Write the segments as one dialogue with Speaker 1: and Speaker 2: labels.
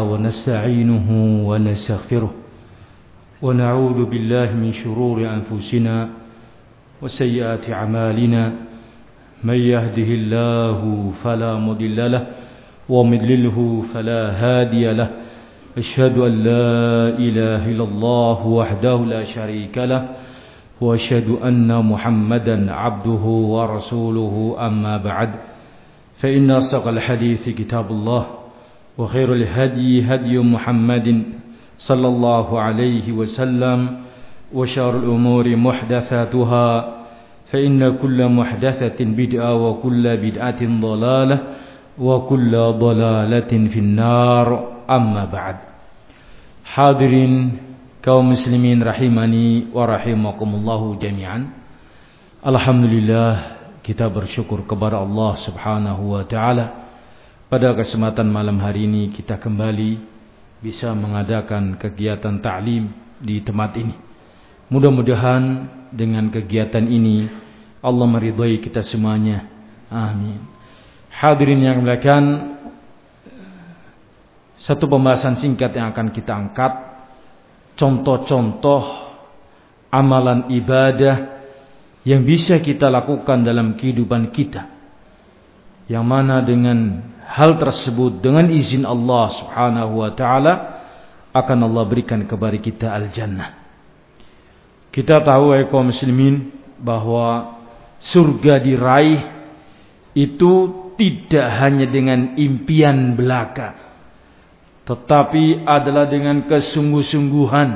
Speaker 1: ونستعينه ونستغفره ونعوذ بالله من شرور أنفسنا وسيئات أعمالنا. من يهده الله فلا مضل له ومضلله فلا هادي له. أشهد أن لا إله إلا الله وحده لا شريك له وأشهد أن محمدا عبده ورسوله. أما بعد فإن أصدق الحديث كتاب الله. وخير الهدي هدي محمد صلى الله عليه وسلم وشر الأمور محدثاتها فإن كل محدثة بدعة وكل بدعة ضلالة وكل ضلالة في النار. أما بعد حاضرين kaum muslimin rahimani wa rahimakumullahu jami'an Alhamdulillah kita bersyukur kepada Allah Subhanahu wa taala pada kesempatan malam hari ini kita kembali bisa mengadakan kegiatan ta'lim di tempat ini. Mudah-mudahan dengan kegiatan ini Allah meridhai kita semuanya. Amin. Hadirin yang melakukan satu pembahasan singkat yang akan kita angkat contoh-contoh amalan ibadah yang bisa kita lakukan dalam kehidupan kita. Yang mana dengan hal tersebut dengan izin Allah Subhanahu wa taala akan Allah berikan kepada kita al-jannah. Kita tahu ya kaum muslimin bahwa surga diraih itu tidak hanya dengan impian belaka tetapi adalah dengan kesungguh-sungguhan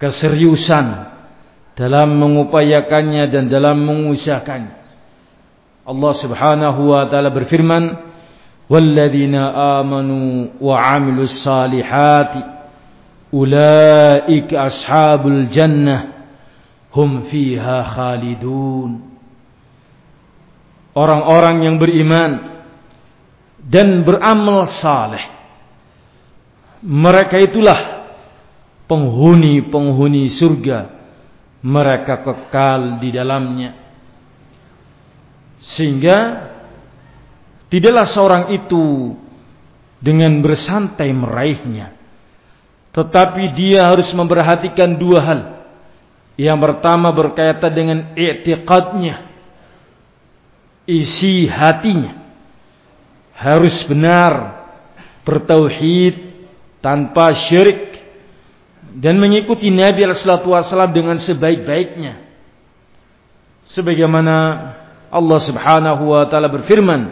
Speaker 1: keseriusan dalam mengupayakannya dan dalam mengusahakannya Allah Subhanahu wa taala berfirman, "Walladzina amanu wa 'amilus salihati ulaika ashabul jannah hum fiha khalidun." Orang-orang yang beriman dan beramal saleh mereka itulah penghuni-penghuni surga mereka kekal di dalamnya sehingga tidaklah seorang itu dengan bersantai meraihnya. Tetapi dia harus memperhatikan dua hal. Yang pertama berkaitan dengan i'tiqadnya. Isi hatinya. Harus benar bertauhid tanpa syirik dan mengikuti Nabi alaihi wasallam dengan sebaik-baiknya. Sebagaimana Allah Subhanahu wa taala berfirman,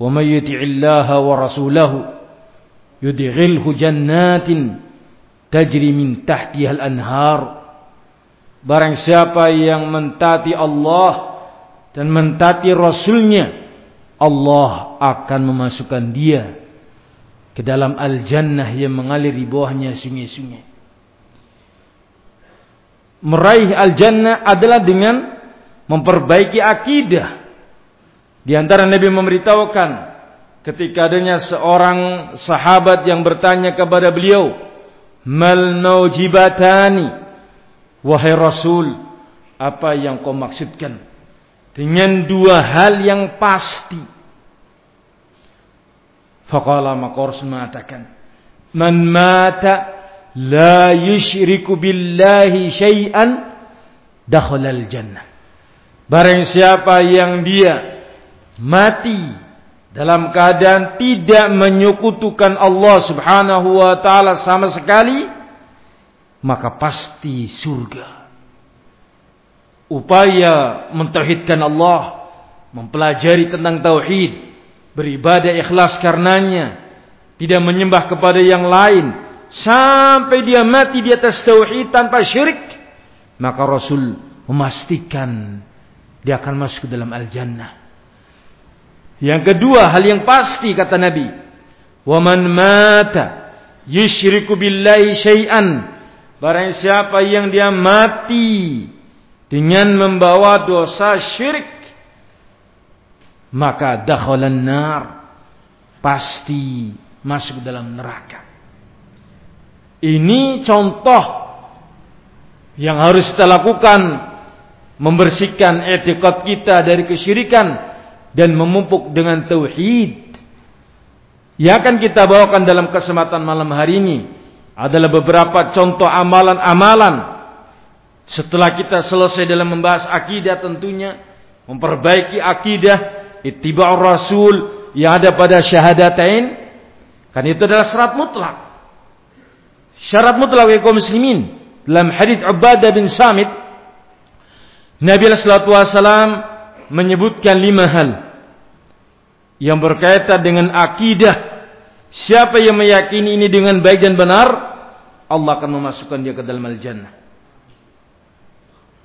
Speaker 1: "Wa may yuti'illaha wa rasulahu yudghilhu jannatin tajri min tahtiha al-anhar." Barang siapa yang mentaati Allah dan mentaati Rasulnya, Allah akan memasukkan dia ke dalam al-jannah yang mengalir di bawahnya sungai-sungai. Meraih al-jannah adalah dengan memperbaiki akidah. Di antara Nabi memberitahukan ketika adanya seorang sahabat yang bertanya kepada beliau, "Mal maujibatani?" Wahai Rasul, apa yang kau maksudkan dengan dua hal yang pasti? Faqala maka Rasul mengatakan, "Man mata la yushriku billahi syai'an dakhala al-jannah." Barang siapa yang dia mati dalam keadaan tidak menyekutukan Allah Subhanahu wa taala sama sekali, maka pasti surga. Upaya mentauhidkan Allah, mempelajari tentang tauhid, beribadah ikhlas karenanya, tidak menyembah kepada yang lain sampai dia mati di atas tauhid tanpa syirik, maka Rasul memastikan dia akan masuk ke dalam al-jannah. Yang kedua, hal yang pasti kata Nabi, "Wa man mata yusyriku billahi syai'an." Barang siapa yang dia mati dengan membawa dosa syirik, maka dakhalan nar pasti masuk dalam neraka. Ini contoh yang harus kita lakukan membersihkan etikot kita dari kesyirikan dan memupuk dengan tauhid Yang akan kita bawakan dalam kesempatan malam hari ini adalah beberapa contoh amalan-amalan setelah kita selesai dalam membahas akidah tentunya memperbaiki akidah ittiba'ur rasul yang ada pada syahadatain kan itu adalah syarat mutlak. Syarat mutlak kaum muslimin. Dalam hadis Ubadah bin Samit Nabi wasallam menyebutkan lima hal yang berkaitan dengan akidah Siapa yang meyakini ini dengan baik dan benar, Allah akan memasukkan dia ke dalam al-jannah.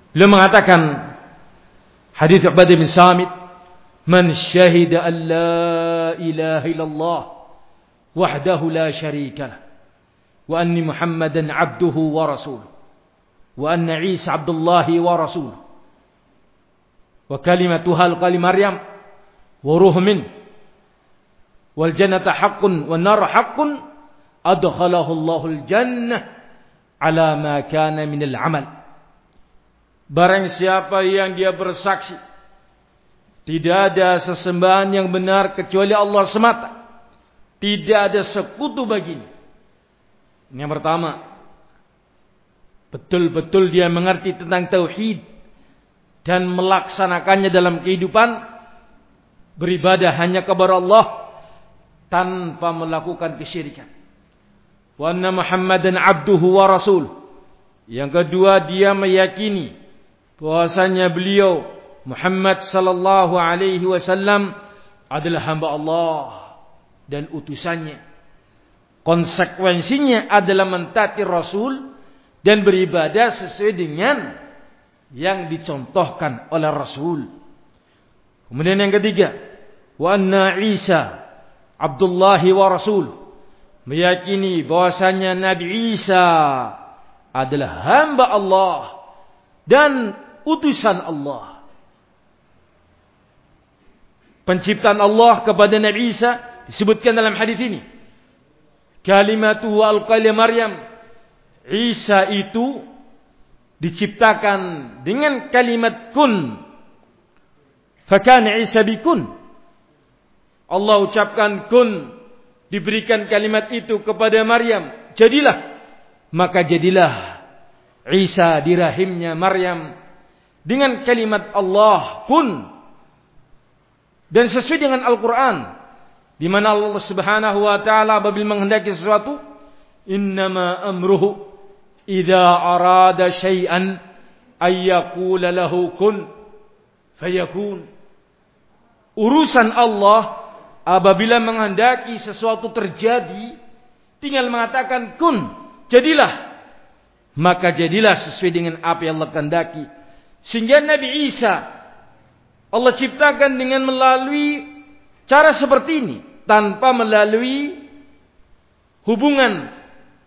Speaker 1: Beliau mengatakan hadis Ubadah bin Samit, "Man syahida an la ilaha illallah wahdahu la syarika lah, wa anni Muhammadan 'abduhu wa rasuluh, wa anna Isa 'abdullahi wa rasuluh, wa kalimatuha al-qalim Maryam. Wa ruh minhu." wal jannata haqqun wan nar haqqun. Adkhalahu Allahul jannah ala ma kana minal amal. Barang siapa yang dia bersaksi tidak ada sesembahan yang benar kecuali Allah semata. Tidak ada sekutu baginya. Yang pertama betul-betul dia mengerti tentang tauhid dan melaksanakannya dalam kehidupan beribadah hanya kepada Allah tanpa melakukan kesyirikan. Wa anna Muhammadan abduhu wa rasul. Yang kedua dia meyakini bahwasanya beliau Muhammad sallallahu alaihi wasallam adalah hamba Allah dan utusannya. Konsekuensinya adalah mentaati Rasul dan beribadah sesuai dengan yang dicontohkan oleh Rasul. Kemudian yang ketiga, wa anna Isa Abdullah wa Rasul meyakini bahwasanya Nabi Isa adalah hamba Allah dan utusan Allah. Penciptaan Allah kepada Nabi Isa disebutkan dalam hadis ini. Kalimatu alqali Maryam. Isa itu diciptakan dengan kalimat kun. Fakana Isa bikun. Allah ucapkan kun diberikan kalimat itu kepada Maryam jadilah maka jadilah Isa di rahimnya Maryam dengan kalimat Allah kun dan sesuai dengan Al-Qur'an di mana Allah Subhanahu wa taala apabila menghendaki sesuatu innama amruhu idza arada syai'an ay yaqula lahu kun fayakun urusan Allah apabila menghendaki sesuatu terjadi, tinggal mengatakan kun, jadilah. Maka jadilah sesuai dengan apa yang Allah kehendaki. Sehingga Nabi Isa Allah ciptakan dengan melalui cara seperti ini, tanpa melalui hubungan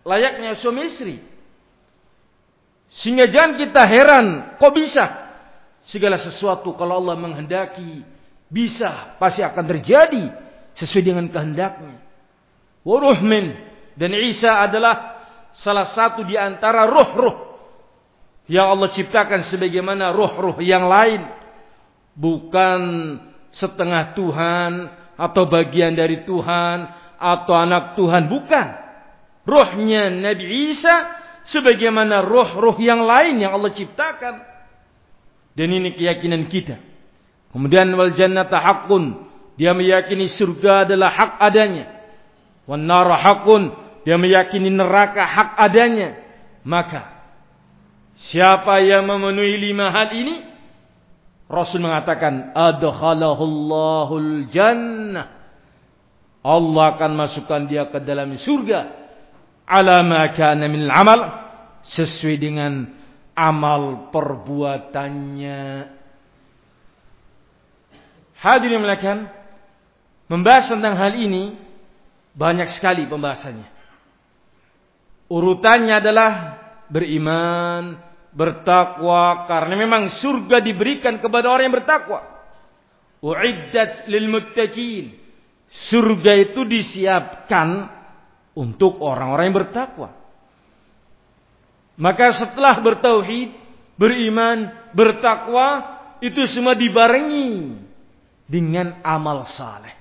Speaker 1: layaknya suami istri. Sehingga jangan kita heran, kok bisa? Segala sesuatu kalau Allah menghendaki bisa, pasti akan terjadi sesuai dengan kehendaknya. Waruhmin dan Isa adalah salah satu di antara roh-roh yang Allah ciptakan sebagaimana roh-roh yang lain. Bukan setengah Tuhan atau bagian dari Tuhan atau anak Tuhan. Bukan. Rohnya Nabi Isa sebagaimana roh-roh yang lain yang Allah ciptakan. Dan ini keyakinan kita. Kemudian wal jannata haqqun dia meyakini surga adalah hak adanya. Wan nar hakun. Dia meyakini neraka hak adanya. Maka siapa yang memenuhi lima hal ini Rasul mengatakan adkhalahul jannah. Allah akan masukkan dia ke dalam surga ala ma kana amal sesuai dengan amal perbuatannya. Hadirin melakukan Membahas tentang hal ini banyak sekali pembahasannya. Urutannya adalah beriman, bertakwa karena memang surga diberikan kepada orang yang bertakwa. Uiddat lil muttaqin. Surga itu disiapkan untuk orang-orang yang bertakwa. Maka setelah bertauhid, beriman, bertakwa, itu semua dibarengi dengan amal saleh.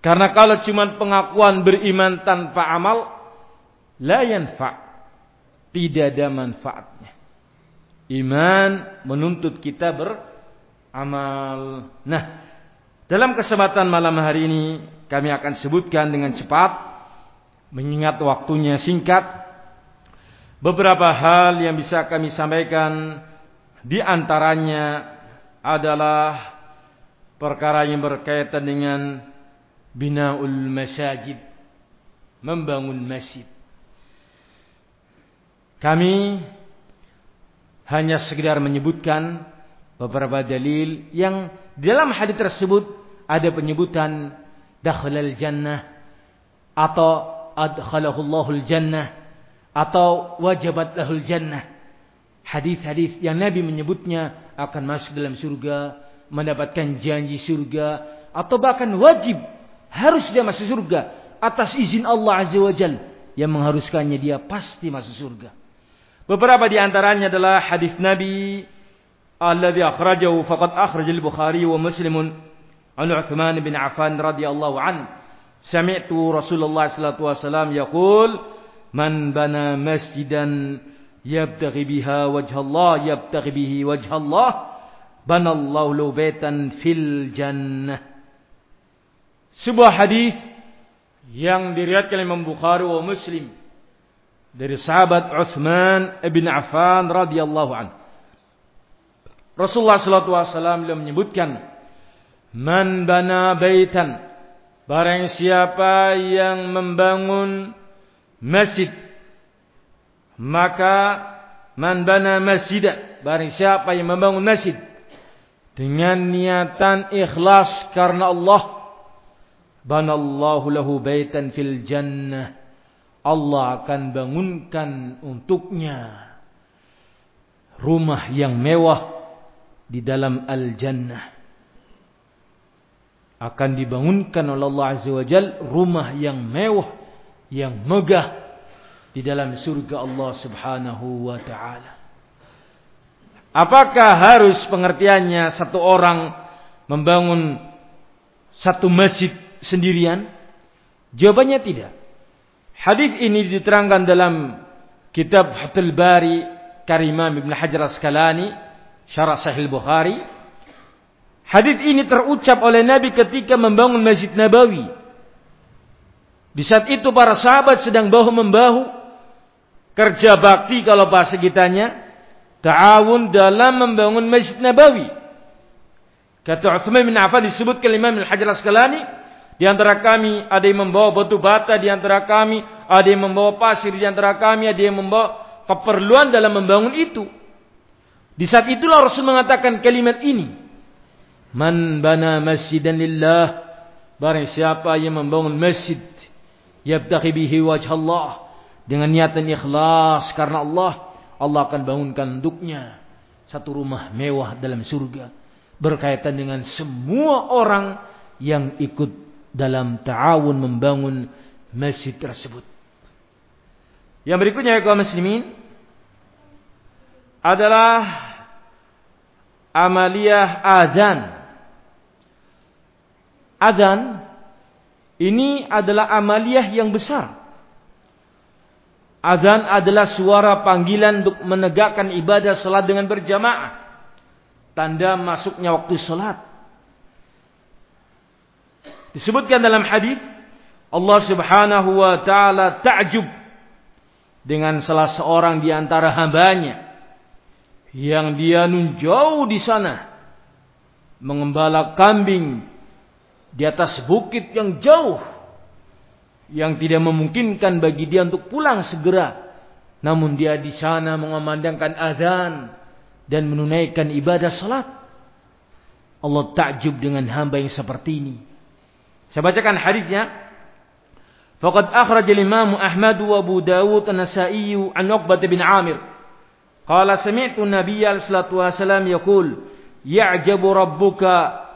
Speaker 1: Karena kalau cuma pengakuan beriman tanpa amal, la yanfa. Tidak ada manfaatnya. Iman menuntut kita beramal. Nah, dalam kesempatan malam hari ini kami akan sebutkan dengan cepat mengingat waktunya singkat beberapa hal yang bisa kami sampaikan di antaranya adalah perkara yang berkaitan dengan binaul masajid membangun masjid. Kami hanya sekedar menyebutkan beberapa dalil yang dalam hadis tersebut ada penyebutan dakhalal jannah atau adkhalahullahu jannah atau wajabat lahul jannah hadis-hadis yang Nabi menyebutnya akan masuk dalam surga mendapatkan janji surga atau bahkan wajib harus dia masuk surga atas izin Allah Azza wa Jal yang mengharuskannya dia pasti masuk surga Beberapa di antaranya adalah hadis Nabi alladhi akhrajahu faqad akhraj al-Bukhari wa Muslim an Uthman bin Affan radhiyallahu an. Sami'tu Rasulullah sallallahu alaihi wasallam yaqul man bana masjidan yabtaghi biha wajha Allah yabtaghi bihi wajha Allah bana Allah lahu baitan fil jannah. Sebuah hadis yang diriwayatkan Imam Bukhari wa Muslim dari sahabat Uthman bin Affan radhiyallahu an. Rasulullah sallallahu alaihi wasallam menyebutkan man bana baitan barang siapa yang membangun masjid maka man bana masjid barang siapa yang membangun masjid dengan niatan ikhlas karena Allah banallahu lahu baitan fil jannah Allah akan bangunkan untuknya rumah yang mewah di dalam al-jannah. Akan dibangunkan oleh Allah Azza wa Jal rumah yang mewah, yang megah di dalam surga Allah Subhanahu wa taala. Apakah harus pengertiannya satu orang membangun satu masjid sendirian? Jawabannya tidak. Hadis ini diterangkan dalam kitab Fathul Bari Karimam Ibn Hajar Asqalani Syarah Sahih Bukhari. Hadis ini terucap oleh Nabi ketika membangun Masjid Nabawi. Di saat itu para sahabat sedang bahu membahu kerja bakti kalau bahasa kitanya ta'awun dalam membangun Masjid Nabawi. Kata Utsman bin Affan disebut Imam Ibn Hajar Asqalani di antara kami ada yang membawa batu bata, di antara kami ada yang membawa pasir, di antara kami ada yang membawa keperluan dalam membangun itu. Di saat itulah Rasul mengatakan kalimat ini. Man bana masjidan lillah. Barang siapa yang membangun masjid. Yabtaqi bihi wajah Allah. Dengan niatan ikhlas karena Allah. Allah akan bangunkan untuknya. Satu rumah mewah dalam surga. Berkaitan dengan semua orang yang ikut dalam ta'awun membangun masjid tersebut. Yang berikutnya ya kaum muslimin adalah amaliyah azan. Azan ini adalah amaliyah yang besar. Azan adalah suara panggilan untuk menegakkan ibadah salat dengan berjamaah. Tanda masuknya waktu salat. Disebutkan dalam hadis Allah Subhanahu wa taala ta'jub dengan salah seorang di antara hambanya yang dia nun jauh di sana mengembala kambing di atas bukit yang jauh yang tidak memungkinkan bagi dia untuk pulang segera namun dia di sana mengumandangkan azan dan menunaikan ibadah salat Allah takjub dengan hamba yang seperti ini saya bacakan hadisnya. Faqad akhraj al-Imam Ahmad wa Abu Dawud an-Nasa'i an Uqbah bin Amir. Qala sami'tu an-nabiy sallallahu alaihi wasallam yaqul ya'jabu rabbuka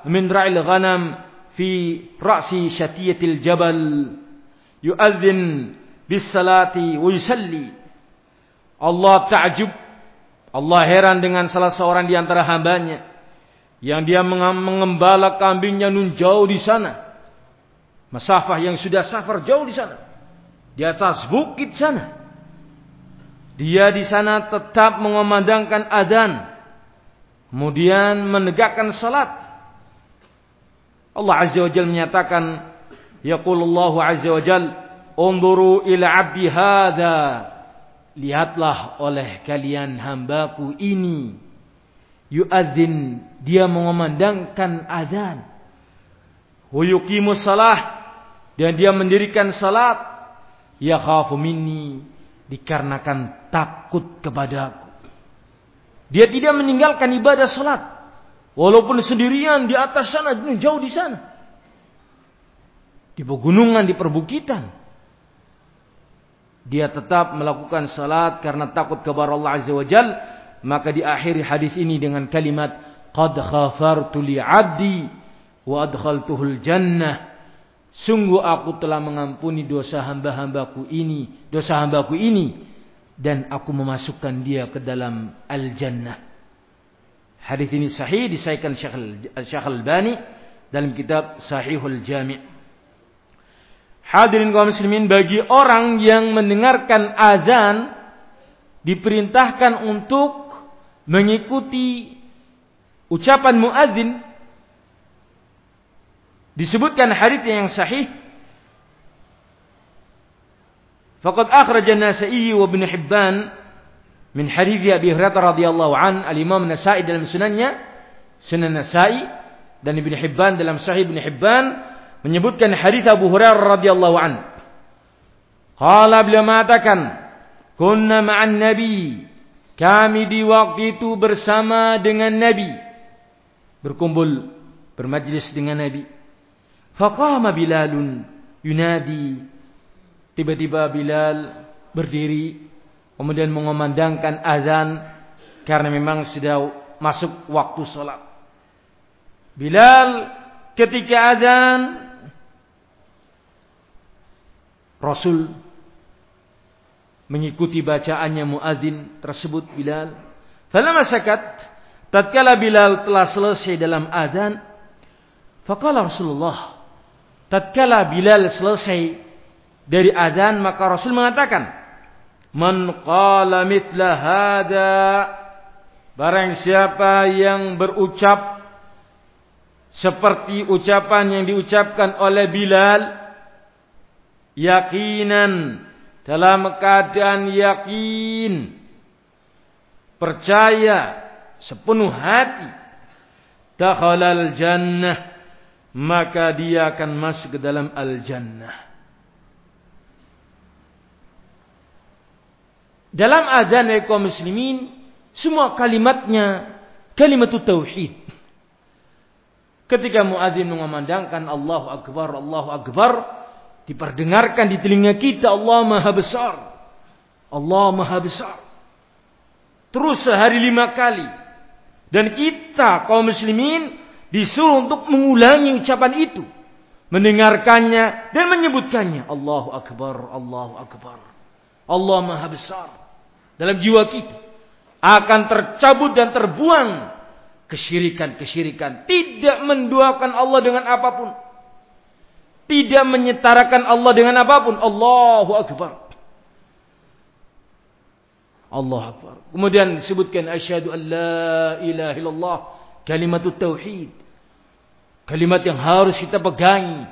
Speaker 1: min ra'il ghanam fi ra'si syatiyatil jabal yu'adhin bis salati wa yusalli. Allah ta'jub Allah heran dengan salah seorang di antara hambanya yang dia mengembala kambingnya nun jauh di sana Masafah yang sudah safar jauh di sana. Di atas bukit sana. Dia di sana tetap mengomandangkan adzan. Kemudian menegakkan salat. Allah Azza wa Jalla menyatakan, Yaqulullahu Azza wa Jalla, "Unduru ila 'abdi hadza." Lihatlah oleh kalian hambaku ini. Yu'adzin, dia mengomandangkan azan. Wa yuqimus salah dan dia mendirikan salat. Ya khafu minni dikarenakan takut kepadaku. Dia tidak meninggalkan ibadah salat. Walaupun sendirian di atas sana, jauh di sana. Di pegunungan, di perbukitan. Dia tetap melakukan salat karena takut kepada Allah Azza wa Jal. Maka diakhiri hadis ini dengan kalimat, Qad khafartu li abdi wa adkhaltuhul jannah. Sungguh aku telah mengampuni dosa hamba-hambaku ini, dosa hambaku ini dan aku memasukkan dia ke dalam al-jannah. Hadis ini sahih disahkan Syekh Al-Albani dalam kitab Sahihul Jami'. Hadirin kaum muslimin bagi orang yang mendengarkan azan diperintahkan untuk mengikuti ucapan muadzin disebutkan hadis yang sahih faqad akhraja an-Nasa'i wa Ibnu Hibban min hadis Abi Hurairah radhiyallahu an al-Imam Nasa'i dalam sunannya Sunan Nasa'i dan Ibnu Hibban dalam Sahih Ibnu Hibban menyebutkan hadis Abu Hurairah radhiyallahu an. Qala beliau mengatakan kunna ma'an nabi. Kami di waktu itu bersama dengan Nabi. Berkumpul bermajlis dengan Nabi. Faqama Bilalun yunadi. Tiba-tiba Bilal berdiri kemudian mengumandangkan azan karena memang sudah masuk waktu sholat. Bilal ketika azan Rasul mengikuti bacaannya muazin tersebut Bilal. Falamma sakat tatkala Bilal telah selesai dalam azan faqala Rasulullah tatkala Bilal selesai dari azan maka Rasul mengatakan man qala mithla hada barang siapa yang berucap seperti ucapan yang diucapkan oleh Bilal yakinan dalam keadaan yakin percaya sepenuh hati dakhalal jannah maka dia akan masuk ke dalam al-jannah. Dalam azan kaum muslimin, semua kalimatnya kalimat tauhid. Ketika muadzin mengumandangkan Allahu Akbar, Allahu Akbar, diperdengarkan di telinga kita Allah Maha Besar. Allah Maha Besar. Terus sehari lima kali. Dan kita kaum muslimin Disuruh untuk mengulangi ucapan itu. Mendengarkannya dan menyebutkannya. Allahu Akbar, Allahu Akbar. Allah Maha Besar. Dalam jiwa kita. Akan tercabut dan terbuang. Kesyirikan-kesyirikan. Tidak menduakan Allah dengan apa pun. Tidak menyetarakan Allah dengan apa pun. Allahu Akbar. Allah Akbar. Kemudian disebutkan asyhadu an la ilaha illallah kalimat tauhid. Kalimat yang harus kita pegangi.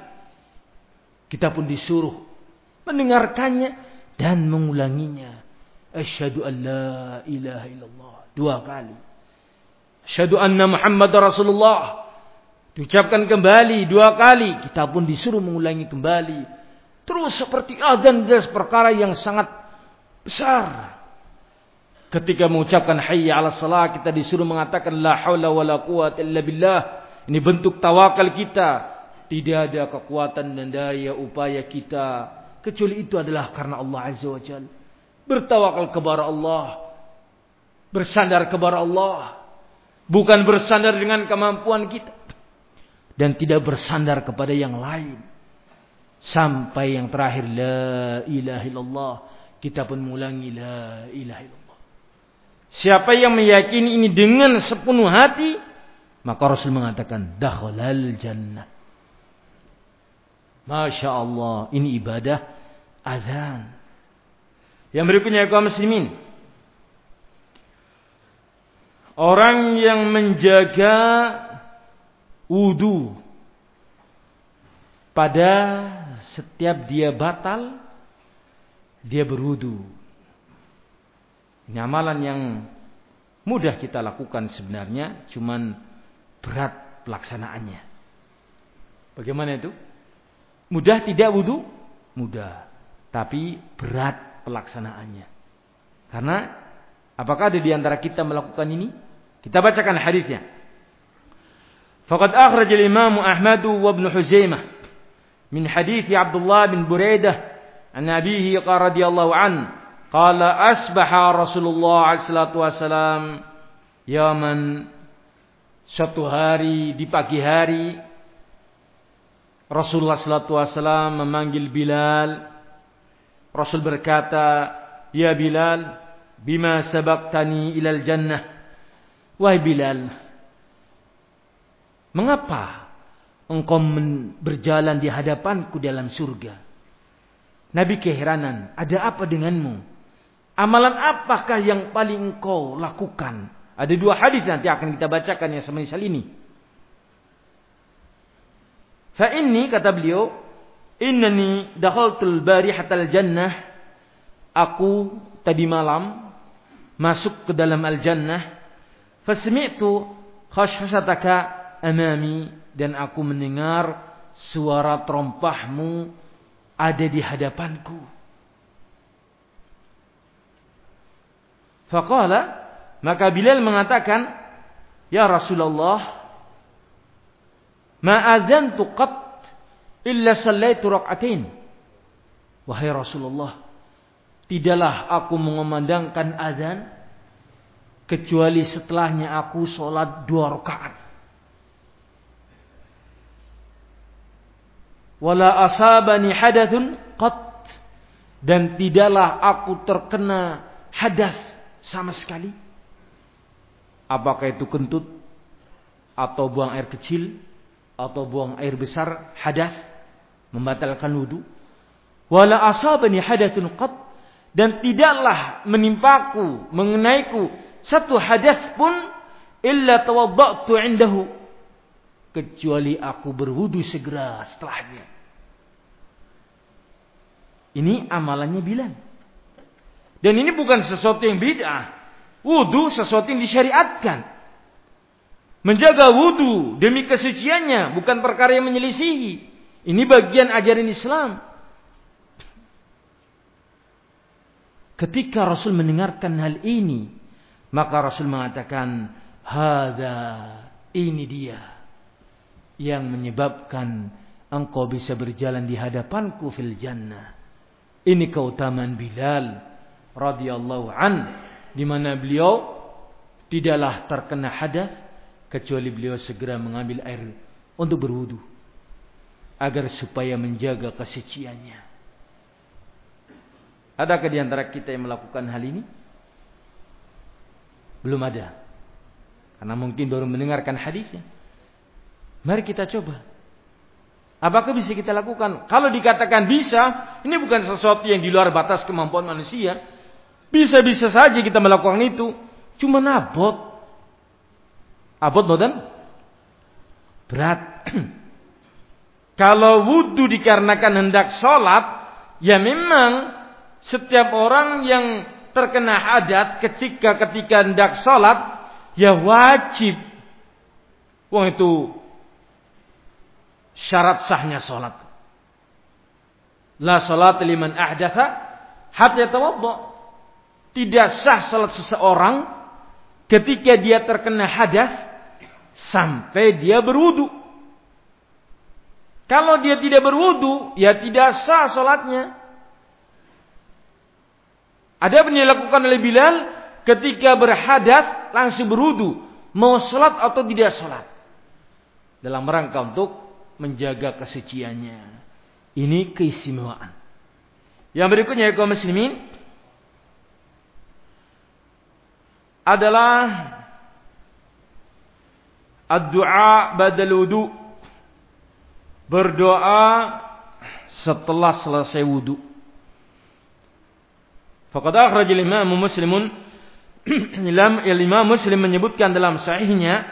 Speaker 1: Kita pun disuruh mendengarkannya dan mengulanginya. Asyhadu an la ilaha illallah. Dua kali. Asyhadu anna Muhammad Rasulullah. Diucapkan kembali dua kali. Kita pun disuruh mengulangi kembali. Terus seperti azan dan perkara yang sangat besar. Ketika mengucapkan hayya ala salah kita disuruh mengatakan la haula wala quwata illa billah. Ini bentuk tawakal kita. Tidak ada kekuatan dan daya upaya kita. Kecuali itu adalah karena Allah Azza wa Jal. Bertawakal kepada Allah. Bersandar kepada Allah. Bukan bersandar dengan kemampuan kita. Dan tidak bersandar kepada yang lain. Sampai yang terakhir. La ilaha illallah. Kita pun mengulangi la ilaha illallah. Siapa yang meyakini ini dengan sepenuh hati. Maka Rasul mengatakan dakhalal jannah. Masya Allah, ini ibadah azan. Yang berikutnya kaum muslimin. Orang yang menjaga wudu pada setiap dia batal dia berwudu. Ini amalan yang mudah kita lakukan sebenarnya, cuman berat pelaksanaannya. Bagaimana itu? Mudah tidak wudhu? Mudah. Tapi berat pelaksanaannya. Karena apakah ada di antara kita melakukan ini? Kita bacakan hadisnya. Faqad akhraj al-Imam Ahmad wa Ibn Huzaimah min hadis Abdullah bin Buraidah an abihi radhiyallahu an qala asbaha Rasulullah sallallahu wasallam yaman suatu hari di pagi hari Rasulullah sallallahu wasallam memanggil Bilal. Rasul berkata, "Ya Bilal, bima sabaqtani ilal jannah?" Wahai Bilal, mengapa engkau berjalan di hadapanku dalam surga? Nabi keheranan, ada apa denganmu? Amalan apakah yang paling engkau lakukan? Ada dua hadis nanti akan kita bacakan yang semisal ini. Fa inni kata beliau, innani dakhaltul barihatal jannah. Aku tadi malam masuk ke dalam al-jannah. Fasmi'tu khashkhashataka amami dan aku mendengar suara terompahmu ada di hadapanku. Faqala maka Bilal mengatakan, "Ya Rasulullah, Ma'adzantu qat illa sallaitu rak'atain. Wahai Rasulullah, tidaklah aku mengumandangkan azan kecuali setelahnya aku sholat dua rakaat. Wala asabani hadathun qat dan tidaklah aku terkena hadas sama sekali. Apakah itu kentut atau buang air kecil atau buang air besar hadas membatalkan wudu. Wala asabani hadatsun qat. Dan tidaklah menimpaku mengenaiku satu hadas pun illa tawaddatu indahu. Kecuali aku berwudu segera setelahnya. Ini amalannya Bilal. Dan ini bukan sesuatu yang bid'ah. Wudu sesuatu yang disyariatkan. Menjaga wudhu demi kesuciannya bukan perkara yang menyelisihi. Ini bagian ajaran Islam. Ketika Rasul mendengarkan hal ini, maka Rasul mengatakan, "Hada ini dia yang menyebabkan engkau bisa berjalan di hadapanku fil jannah." Ini keutamaan Bilal radhiyallahu an di mana beliau tidaklah terkena hadas kecuali beliau segera mengambil air untuk berwudu agar supaya menjaga kesuciannya. Adakah di antara kita yang melakukan hal ini? Belum ada. Karena mungkin baru mendengarkan hadisnya. Mari kita coba. Apakah bisa kita lakukan? Kalau dikatakan bisa, ini bukan sesuatu yang di luar batas kemampuan manusia. Bisa-bisa saja kita melakukan itu. Cuma nabot. Abot boten? Berat. Kalau wudhu dikarenakan hendak sholat, ya memang setiap orang yang terkena hadat ketika ketika hendak sholat, ya wajib. Wong itu syarat sahnya sholat. La sholat liman ahdatha hatta tawadda. Tidak sah sholat seseorang ketika dia terkena hadas sampai dia berwudu. Kalau dia tidak berwudu, ya tidak sah sholatnya. Ada yang dilakukan oleh Bilal ketika berhadas langsung berwudu. Mau sholat atau tidak sholat. Dalam rangka untuk menjaga kesuciannya. Ini keistimewaan. Yang berikutnya ya kaum muslimin adalah Ad-du'a badal wudu. Berdoa setelah selesai wudu. Faqad akhraj al-Imam Muslimun. Imam Muslim menyebutkan dalam sahihnya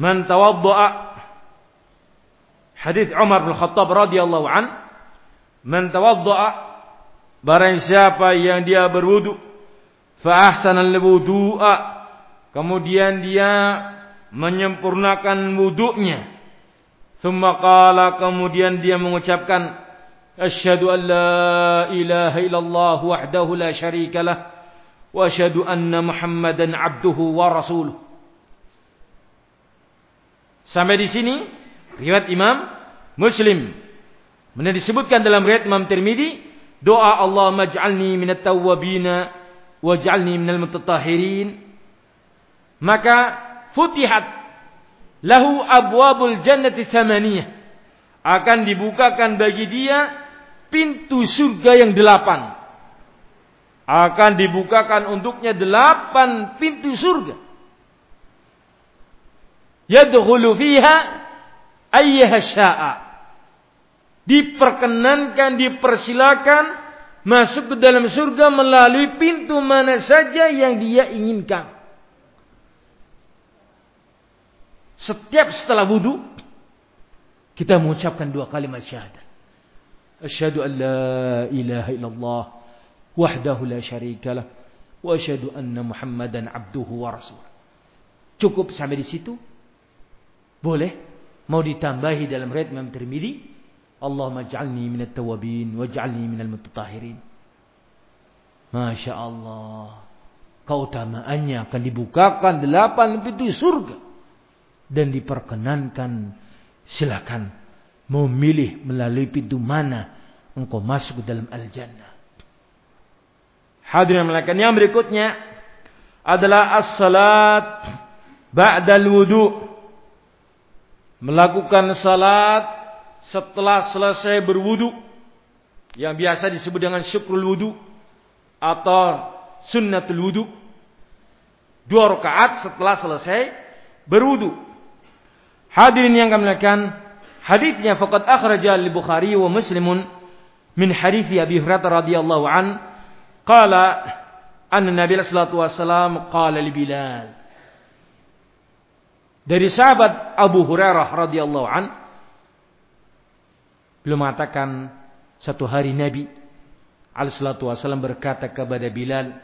Speaker 1: man tawaddaa hadis Umar bin Khattab radhiyallahu an man tawaddaa barang siapa yang dia berwudu fa ahsana al-wudu'a. Kemudian dia menyempurnakan wudunya thumma qala kemudian dia mengucapkan asyhadu an la ilaha illallah wahdahu la syarika lah wa asyhadu anna muhammadan abduhu wa rasuluh. Sampai di sini riwayat Imam Muslim. Mana disebutkan dalam riwayat Imam Tirmidzi doa Allah maj'alni minat tawwabina waj'alni minal mutatahhirin. Maka futihat lahu abwabul jannati thamaniyah. Akan dibukakan bagi dia pintu surga yang delapan. Akan dibukakan untuknya delapan pintu surga. Yadkhulu fiha ayyaha diperkenankan dipersilakan masuk ke dalam surga melalui pintu mana saja yang dia inginkan. Setiap setelah wudhu, kita mengucapkan dua kalimat syahadat. Asyhadu an la ilaha illallah wahdahu la syarika lah wa asyhadu anna Muhammadan abduhu wa rasul. Cukup sampai di situ? Boleh? Mau ditambahi dalam riwayat Imam Tirmizi? Allahumma ij'alni minat tawabin waj'alni minal mutatahhirin. Masya Allah. Keutamaannya akan dibukakan delapan pintu surga. Dan diperkenankan silakan memilih melalui pintu mana engkau masuk ke dalam al-jannah. Hadirin melakukan yang berikutnya adalah as-salat ba'dal wudu. Melakukan salat setelah selesai berwudu yang biasa disebut dengan syukrul wudu atau sunnatul wudu dua rakaat setelah selesai berwudu hadirin yang kami lakukan hadisnya faqad akhraja al-Bukhari wa Muslimun min hadis Abi Hurairah radhiyallahu an. Qala anna Nabi sallallahu alaihi wasallam qala li Bilal. Dari sahabat Abu Hurairah radhiyallahu an Beliau mengatakan satu hari Nabi alaihissalatu wassalam berkata kepada Bilal,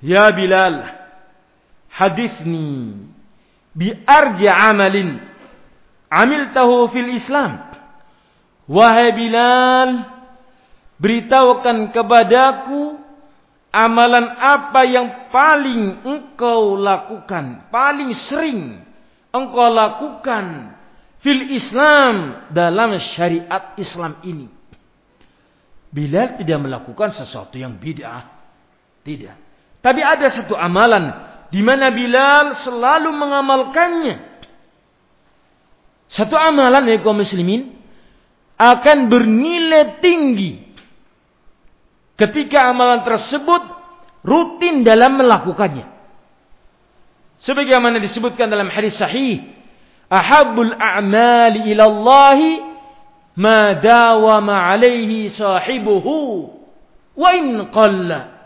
Speaker 1: Ya Bilal, hadisni bi arja amalin amiltahu fil Islam. Wahai Bilal, beritahukan kepadaku amalan apa yang paling engkau lakukan, paling sering engkau lakukan fil Islam dalam syariat Islam ini. Bilal tidak melakukan sesuatu yang bid'ah. Tidak. Tapi ada satu amalan di mana Bilal selalu mengamalkannya. Satu amalan ya kaum muslimin akan bernilai tinggi ketika amalan tersebut rutin dalam melakukannya. Sebagaimana disebutkan dalam hadis sahih ahabbul a'mali ila Allah ma dawama alaihi sahibuhu wa in qalla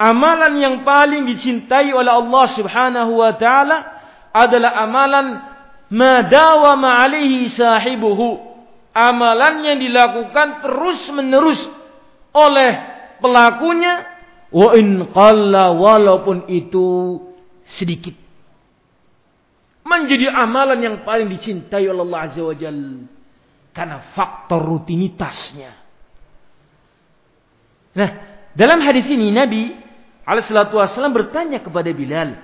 Speaker 1: Amalan yang paling dicintai oleh Allah Subhanahu wa taala adalah amalan madawama alaihi sahibuhu. Amalan yang dilakukan terus-menerus oleh pelakunya wa in qalla walaupun itu sedikit menjadi amalan yang paling dicintai oleh Allah Azza wa Jal. Karena faktor rutinitasnya. Nah, dalam hadis ini Nabi Alaihissalam bertanya kepada Bilal.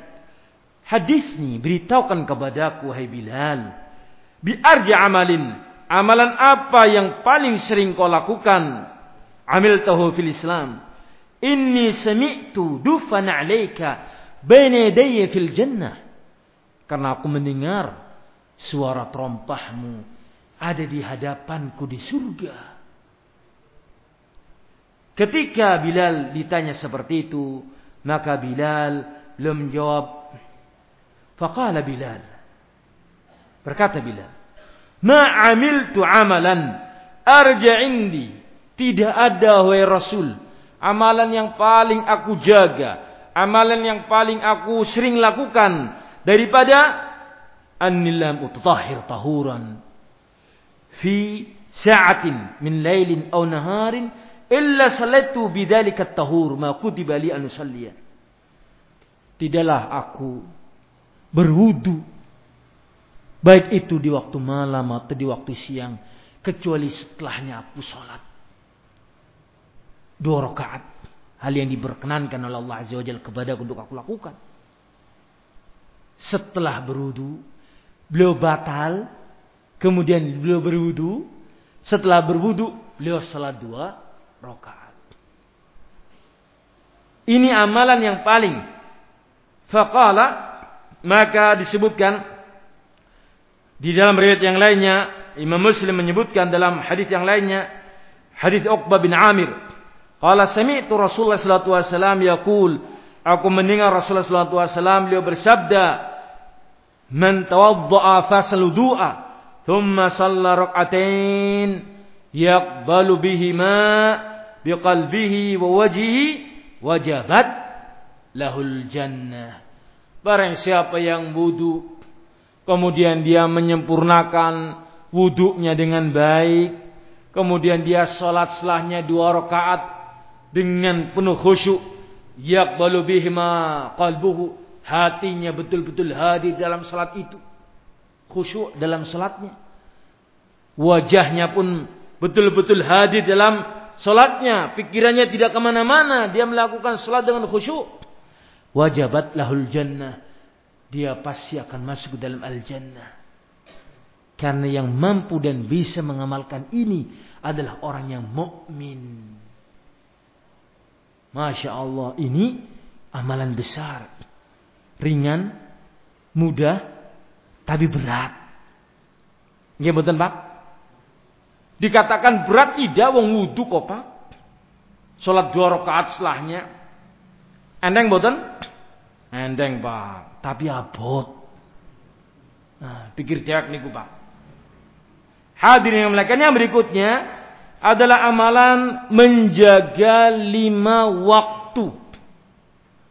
Speaker 1: Hadis ini beritahukan kepadaku, hai Bilal. Biarja amalin. Amalan apa yang paling sering kau lakukan? Amil tahu fil Islam. Inni sami'tu dufan alaika. Baina fil jannah. Karena aku mendengar suara terompahmu ada di hadapanku di surga. Ketika Bilal ditanya seperti itu, maka Bilal belum menjawab. Faqala Bilal. Berkata Bilal, "Ma amiltu amalan arja indi." Tidak ada wahai Rasul amalan yang paling aku jaga, amalan yang paling aku sering lakukan daripada annilam utatahhir tahuran fi sa'atin min lailin aw naharin illa salatu bidzalika tahur ma kutiba li an. Tidaklah aku berwudu baik itu di waktu malam atau di waktu siang kecuali setelahnya aku sholat dua rakaat hal yang diberkenankan oleh Allah Azza Wajalla kepada untuk aku lakukan. Setelah berwudu beliau batal kemudian beliau berwudu. Setelah berwudu beliau sholat dua rakaat ini amalan yang paling. Faqala maka disebutkan di dalam riwayat yang lainnya Imam Muslim menyebutkan dalam hadis yang lainnya hadis Uqbah bin Amir Qala sami'tu Rasulullah sallallahu alaihi wasallam yaqul. Aku mendengar Rasulullah sallallahu alaihi wasallam beliau bersabda man tawaddaa fasal wudu'a thumma shalla rak'atain yaqbalu bihima biqalbihi wa wajhihi wajabat lahul jannah. Barang siapa yang wudu kemudian dia menyempurnakan wuduknya dengan baik kemudian dia salat setelahnya dua rakaat dengan penuh khusyuk yaqbalu bihima qalbuhu hatinya betul-betul hadir dalam salat itu. Khusyuk dalam salatnya. Wajahnya pun betul-betul hadir dalam salatnya pikirannya tidak ke mana-mana dia melakukan salat dengan khusyuk wajabat lahul jannah dia pasti akan masuk ke dalam al-jannah karena yang mampu dan bisa mengamalkan ini adalah orang yang mukmin. Masya Allah ini amalan besar. Ringan, mudah, tapi berat. Nggih mboten Pak? Dikatakan berat tidak wong wudu kok Pak. Salat dua rakaat setelahnya. Endeng mboten? Endeng Pak, tapi abot. Nah, pikir tiak niku Pak. Hadirin yang melakukan yang berikutnya adalah amalan menjaga lima waktu.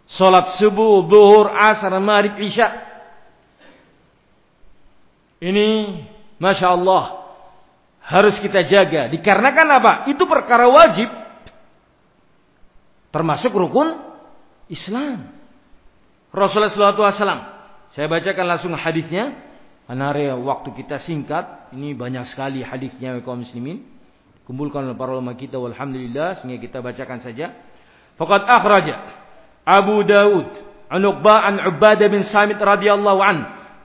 Speaker 1: Salat subuh, zuhur, asar, maghrib, isya. Ini Masya Allah harus kita jaga. Dikarenakan apa? Itu perkara wajib. Termasuk rukun Islam. Rasulullah SAW. Saya bacakan langsung hadisnya. Karena waktu kita singkat. Ini banyak sekali hadisnya kaum muslimin kumpulkan oleh para ulama kita walhamdulillah sehingga kita bacakan saja faqad akhraja Abu Dawud an Uqba an Ubadah bin Samit radhiyallahu an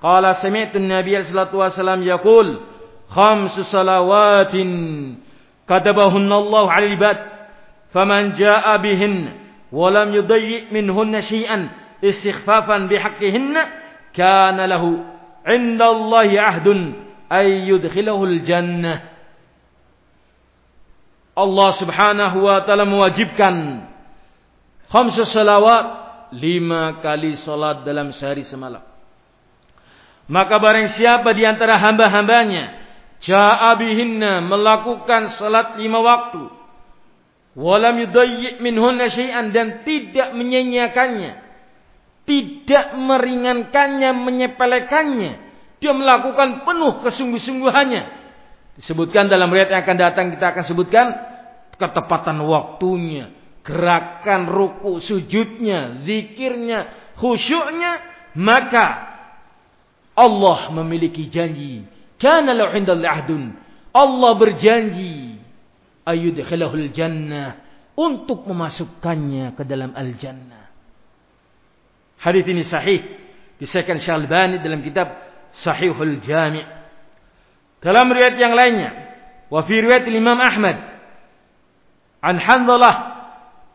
Speaker 1: qala sami'tu an-nabiy sallallahu alaihi wasallam yaqul khams salawatin katabahunna Allah 'ala al-ibad faman jaa'a bihin wa lam yudayyi minhunna shay'an istighfafan bihaqqihinna kana lahu 'inda Allah 'ahdun ay yudkhilahu al-jannah Allah subhanahu wa ta'ala mewajibkan khamsa salawat lima kali salat dalam sehari semalam. Maka barang siapa di antara hamba-hambanya ja'a bihinna melakukan salat lima waktu. Walam yudayyi minhunna syai'an dan tidak menyanyiakannya tidak meringankannya menyepelekannya. Dia melakukan penuh kesungguh-sungguhannya. Disebutkan dalam riwayat yang akan datang kita akan sebutkan ketepatan waktunya, gerakan ruku sujudnya, zikirnya, khusyuknya, maka Allah memiliki janji. Kana lahu indallahi ahdun. Allah berjanji ayudkhilahul jannah untuk memasukkannya ke dalam al-jannah. Hadis ini sahih disahkan Syalbani dalam kitab Sahihul Jami'. Dalam riwayat yang lainnya, wa fi riwayat Imam Ahmad an Hanzalah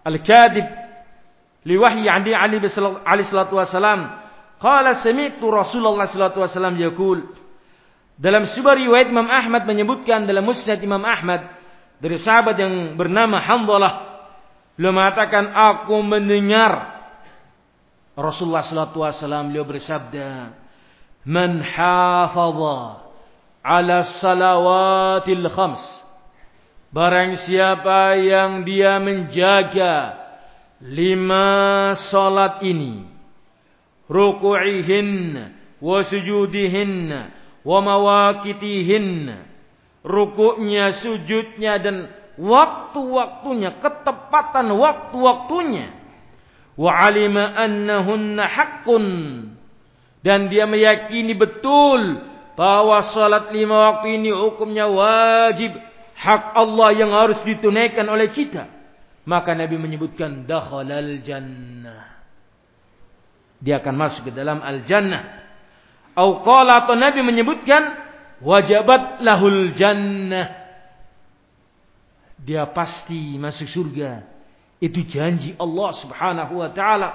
Speaker 1: al-Kadib li wahyi an Ali bin Ali sallallahu alaihi wasallam wasalam qala sami'tu Rasulullah sallallahu alaihi wasallam yaqul dalam sebuah riwayat Imam Ahmad menyebutkan dalam musnad Imam Ahmad dari sahabat yang bernama Hamdalah beliau mengatakan aku mendengar Rasulullah sallallahu alaihi wasallam beliau bersabda man hafadha ala salawatil khams barang siapa yang dia menjaga lima salat ini ruku'ihin wa sujudihin wa mawakitihin rukuknya sujudnya dan waktu-waktunya ketepatan waktu-waktunya. Wa alima annahunna haqqun. Dan dia meyakini betul bahwa salat lima waktu ini hukumnya wajib. Hak Allah yang harus ditunaikan oleh kita. Maka Nabi menyebutkan dakhalal jannah dia akan masuk ke dalam al-jannah. Auqala atau Nabi menyebutkan wajabat lahul jannah. Dia pasti masuk surga. Itu janji Allah Subhanahu wa taala.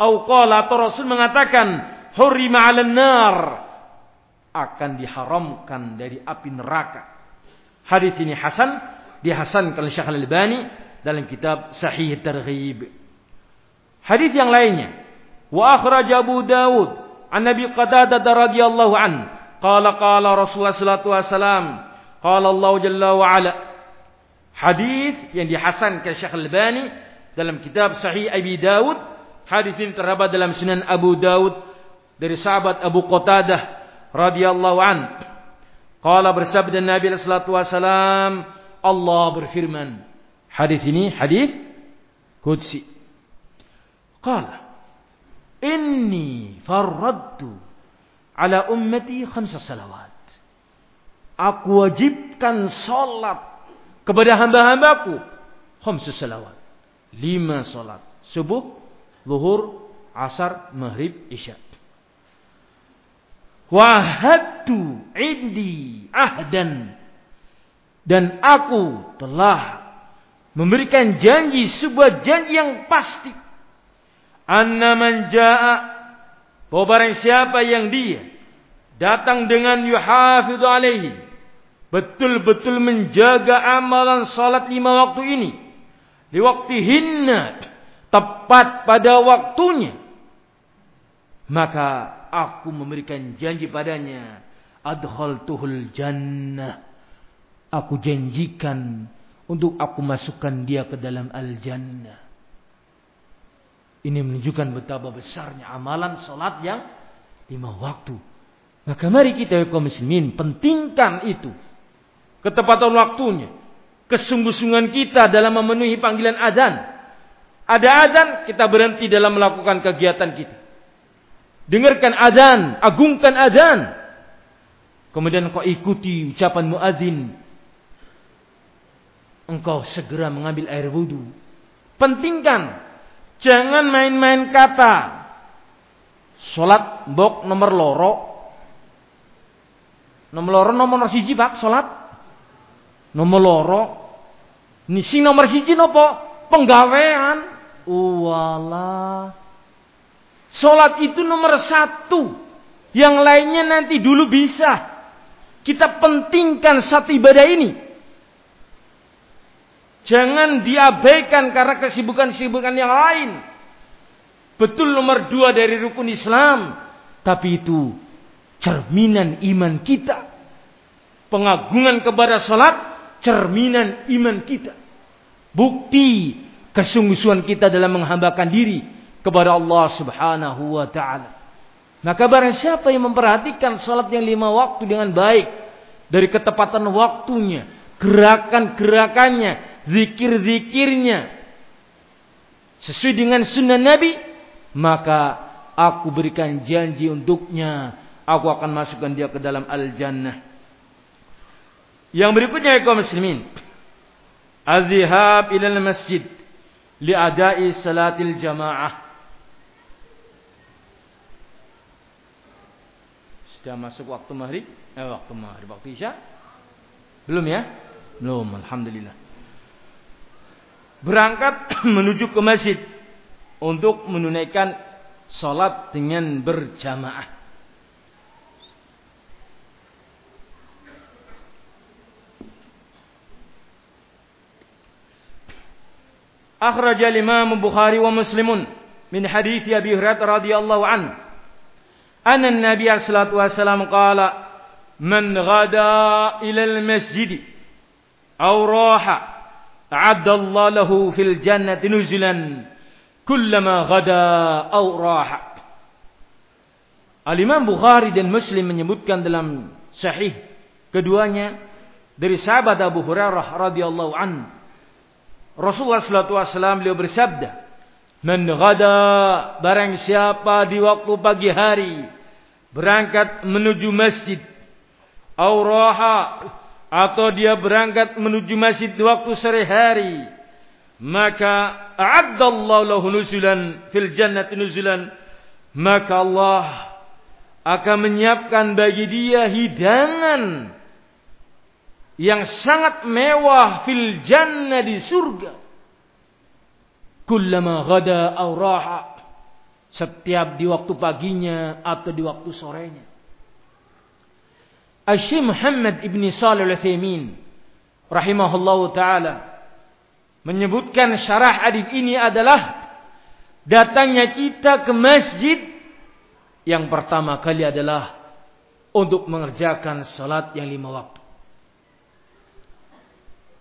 Speaker 1: Auqala atau Rasul mengatakan hurima 'alan nar akan diharamkan dari api neraka. Hadis ini hasan dihasankan oleh Syekh Al-Albani dalam kitab Sahih Targhib. Hadis yang lainnya wa akhraj Abu Dawud An Nabi Qadadah radhiyallahu an. Qala qala Rasulullah sallallahu alaihi wasallam. Qala Allah jalla wa ala. Hadis yang dihasankan Syekh Al-Albani dalam kitab Sahih Abi Dawud. Hadis ini terdapat dalam Sunan Abu Dawud dari sahabat Abu Qatadah radhiyallahu an. Qala bersabda Nabi sallallahu alaihi wasallam, Allah berfirman. Hadis ini hadis qudsi. Qala Inni farradtu ala ummati khamsa salawat. Aku wajibkan salat kepada hamba-hambaku khamsa salawat. Lima salat. Subuh, zuhur, asar, maghrib, isya. Wahadtu indi ahdan. Dan aku telah memberikan janji, sebuah janji yang pasti anna man jaa. Bahwa barang siapa yang dia datang dengan yuhafidhu alaihi betul-betul menjaga amalan salat lima waktu ini di waktu hinna tepat pada waktunya maka aku memberikan janji padanya adkhaltuhul jannah. Aku janjikan untuk aku masukkan dia ke dalam al jannah ini menunjukkan betapa besarnya amalan salat yang lima waktu. Maka mari kita kaum muslimin pentingkan itu. Ketepatan waktunya. Kesungguh-sungguhan kita dalam memenuhi panggilan adzan. Ada adzan, kita berhenti dalam melakukan kegiatan kita. Dengarkan adzan, agungkan adzan. Kemudian kau ikuti ucapan muadzin. Engkau segera mengambil air wudhu. Pentingkan Jangan main-main kata. Salat mbok nomor loro. Nomor loro nomor siji Pak salat. Nomor loro. Ini sing nomor siji nopo? Penggawean. Wala. Salat itu nomor satu. Yang lainnya nanti dulu bisa. Kita pentingkan satu ibadah ini. Jangan diabaikan karena kesibukan-kesibukan yang lain. Betul nomor dua dari rukun Islam. Tapi itu cerminan iman kita. Pengagungan kepada salat cerminan iman kita. Bukti kesungguhan kita dalam menghambakan diri kepada Allah Subhanahu wa taala. Maka barang siapa yang memperhatikan salat yang lima waktu dengan baik dari ketepatan waktunya, gerakan-gerakannya, zikir-zikirnya sesuai dengan sunnah Nabi, maka aku berikan janji untuknya, aku akan masukkan dia ke dalam al-jannah. Yang berikutnya ya kaum muslimin, azhab ila masjid li adai salatil jamaah. Sudah masuk waktu maghrib? Eh, waktu maghrib, waktu isya? Belum ya? Belum, alhamdulillah berangkat menuju ke masjid untuk menunaikan sholat dengan berjamaah. Akhraj al-Imam Bukhari wa Muslimun min hadis Abi Hurairah radhiyallahu an anna Nabi sallallahu alaihi wasallam qala man ghada ila al-masjid aw raha a'adda Allah lahu fil jannati nuzulan kullama ghada aw raha. Al-Imam Bukhari dan Muslim menyebutkan dalam sahih keduanya dari sahabat Abu Hurairah radhiyallahu an Rasulullah sallallahu alaihi wasallam beliau bersabda Man ghada barang siapa di waktu pagi hari berangkat menuju masjid auraha atau dia berangkat menuju masjid waktu sore hari maka a'addallahu lahu nuzulan fil jannati nuzulan maka Allah akan menyiapkan bagi dia hidangan yang sangat mewah fil jannah di surga. Kullama ghada aw raha. Setiap di waktu paginya atau di waktu sorenya. Asyik Muhammad ibn Salih al-Uthaymin rahimahullahu taala menyebutkan syarah hadis ini adalah datangnya kita ke masjid yang pertama kali adalah untuk mengerjakan salat yang lima waktu.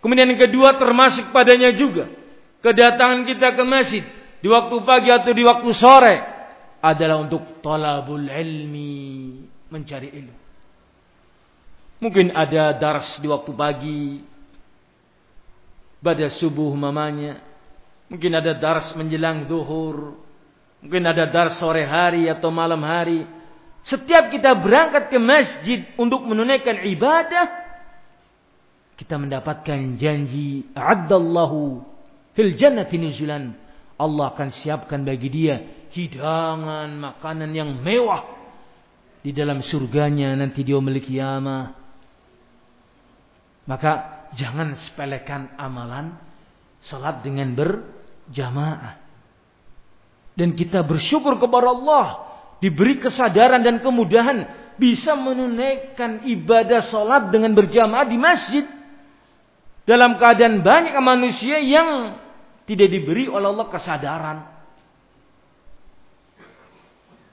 Speaker 1: Kemudian yang kedua termasuk padanya juga kedatangan kita ke masjid di waktu pagi atau di waktu sore adalah untuk talabul ilmi, mencari ilmu. Mungkin ada dars di waktu pagi pada subuh mamanya. Mungkin ada dars menjelang zuhur, Mungkin ada dar sore hari atau malam hari. Setiap kita berangkat ke masjid untuk menunaikan ibadah, kita mendapatkan janji Adallahu fil jannati nuzulan. Allah akan siapkan bagi dia hidangan makanan yang mewah di dalam surganya nanti dia memiliki kiamah. Maka jangan sepelekan amalan salat dengan berjamaah dan kita bersyukur kepada Allah diberi kesadaran dan kemudahan bisa menunaikan ibadah salat dengan berjamaah di masjid dalam keadaan banyak manusia yang tidak diberi oleh Allah kesadaran.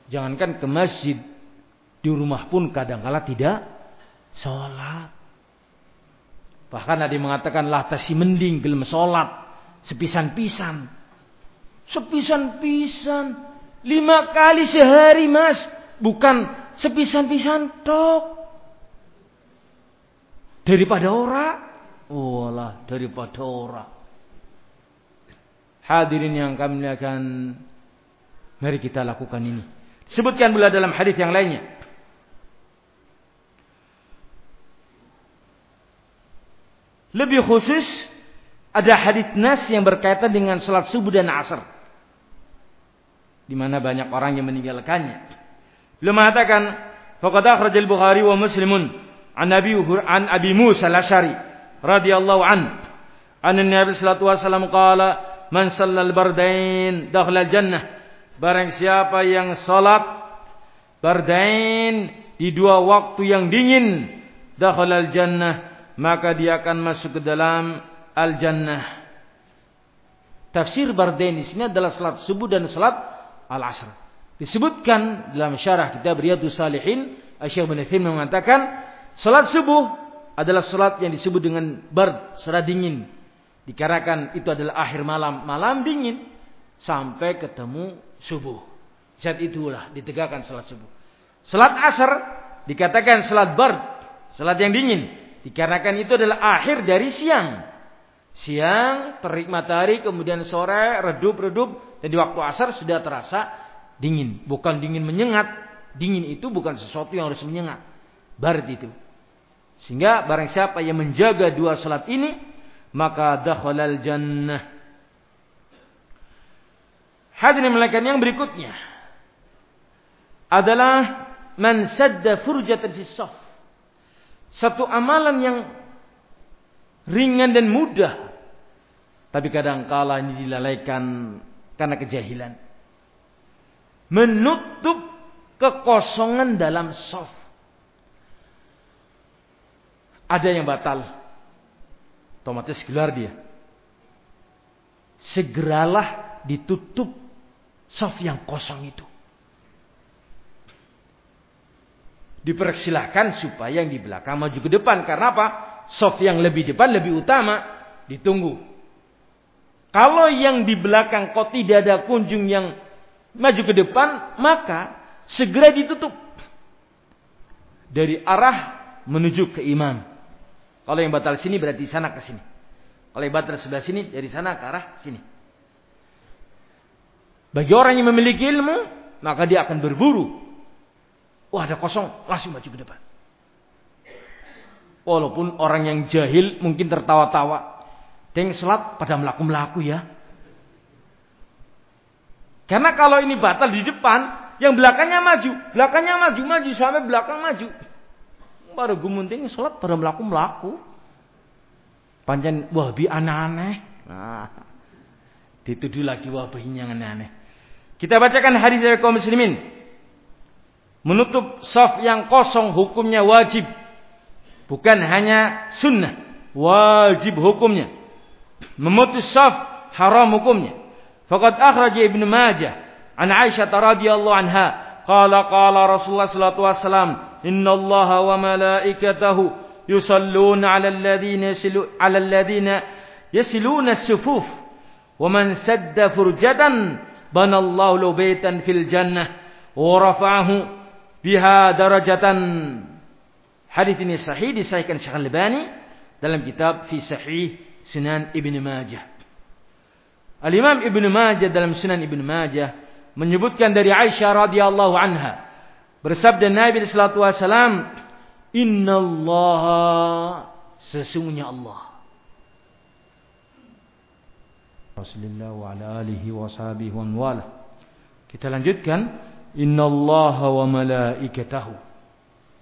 Speaker 1: Jangankan ke masjid, di rumah pun kadang-kala tidak sholat. Bahkan ada yang mengatakan lah tasi mending gelem sholat sepisan-pisan. Sepisan-pisan. Lima kali sehari mas. Bukan sepisan-pisan tok. Daripada orang. Walah daripada orang. Hadirin yang kami akan mari kita lakukan ini. Sebutkan pula dalam hadis yang lainnya. Lebih khusus ada hadis nas yang berkaitan dengan salat subuh dan asar. Di mana banyak orang yang meninggalkannya. Beliau mengatakan, "Faqad akhraj al-Bukhari wa Muslimun an Abi an Abi Musa al-Asy'ari radhiyallahu an an Nabi sallallahu alaihi wasallam qala man shallal bardain dakhala jannah barang siapa yang salat bardain di dua waktu yang dingin dakhala jannah maka dia akan masuk ke dalam al-jannah Tafsir bardain di sini adalah salat subuh dan salat al-asr. Disebutkan dalam syarah kitab Riyadhus Salihin, Syekh bin Utsaimin mengatakan salat subuh adalah salat yang disebut dengan bard, salat dingin. Dikarenakan itu adalah akhir malam, malam dingin sampai ketemu subuh. Saat itulah ditegakkan salat subuh. Salat asar dikatakan salat bard, salat yang dingin. Dikarenakan itu adalah akhir dari siang. Siang terik matahari, kemudian sore redup-redup dan di waktu asar sudah terasa dingin. Bukan dingin menyengat. Dingin itu bukan sesuatu yang harus menyengat. Barat itu. Sehingga barang siapa yang menjaga dua salat ini. Maka dakhalal jannah. Hadirin melakukan yang berikutnya. Adalah. Man sadda furjatan saf. Satu amalan yang ringan dan mudah. Tapi kadang kala ini dilalaikan karena kejahilan. Menutup kekosongan dalam soft. Ada yang batal. Otomatis keluar dia. Segeralah ditutup soft yang kosong itu. Dipersilahkan supaya yang di belakang maju ke depan. Karena apa? Soft yang lebih depan lebih utama. Ditunggu. Kalau yang di belakang kok tidak ada kunjung yang maju ke depan, maka segera ditutup. Dari arah menuju ke imam. Kalau yang batal sini berarti sana ke sini. Kalau yang batal sebelah sini dari sana ke arah sini. Bagi orang yang memiliki ilmu, maka dia akan berburu. Wah ada kosong, langsung maju ke depan. Walaupun orang yang jahil mungkin tertawa-tawa. Deng selat pada melaku-melaku ya. Karena kalau ini batal di depan, yang belakangnya maju, belakangnya maju, maju sampai belakang maju. Baru gumunting sholat pada melaku-melaku. Panjang bi aneh-aneh. Nah, dituduh lagi wahabi yang aneh-aneh. Kita bacakan hadis dari kaum muslimin. Menutup saf yang kosong hukumnya wajib. Bukan hanya sunnah. Wajib hukumnya. Memutus saf haram hukumnya. Fakat akhraj Ibnu Majah an Aisyah radhiyallahu anha qala qala Rasulullah sallallahu alaihi wasallam inna Allah wa malaikatahu yusalluna 'ala alladhina yasilu 'ala alladhina yasiluna as-sufuf wa man sadda furjatan banallahu lahu baitan fil jannah rafa'ahu biha darajatan. Hadis ini sahih disahihkan Syekh Al-Albani dalam kitab fi sahih Sunan Ibnu Majah. Al-Imam Ibnu Majah dalam Sunan Ibnu Majah menyebutkan dari Aisyah radhiyallahu anha bersabda Nabi sallallahu alaihi wasallam innallaha sesungguhnya Allah Rasulullah wa ala alihi wa sahbihi wa. Kita lanjutkan. Inna Allah wa malaikatahu.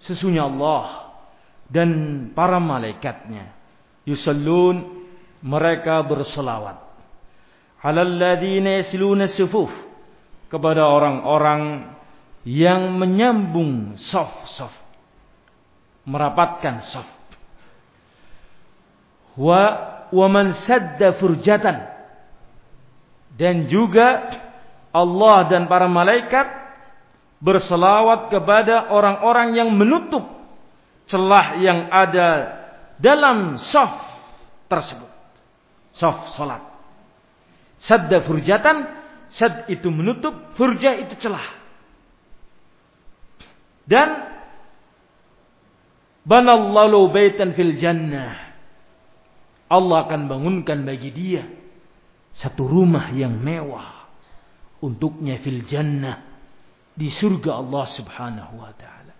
Speaker 1: Sesungguhnya Allah dan para malaikatnya. Yusallun mereka berselawat. Halal ladhina yasluna sufuf. Kepada orang-orang yang menyambung sof-sof. Merapatkan sof. Wa wa man sadda furjatan dan juga Allah dan para malaikat berselawat kepada orang-orang yang menutup celah yang ada dalam saf tersebut. Saf salat. Sadda furjatan, sad itu menutup, furja itu celah. Dan banallahu baitan fil jannah. Allah akan bangunkan bagi dia satu rumah yang mewah untuknya fil jannah di surga Allah Subhanahu wa taala.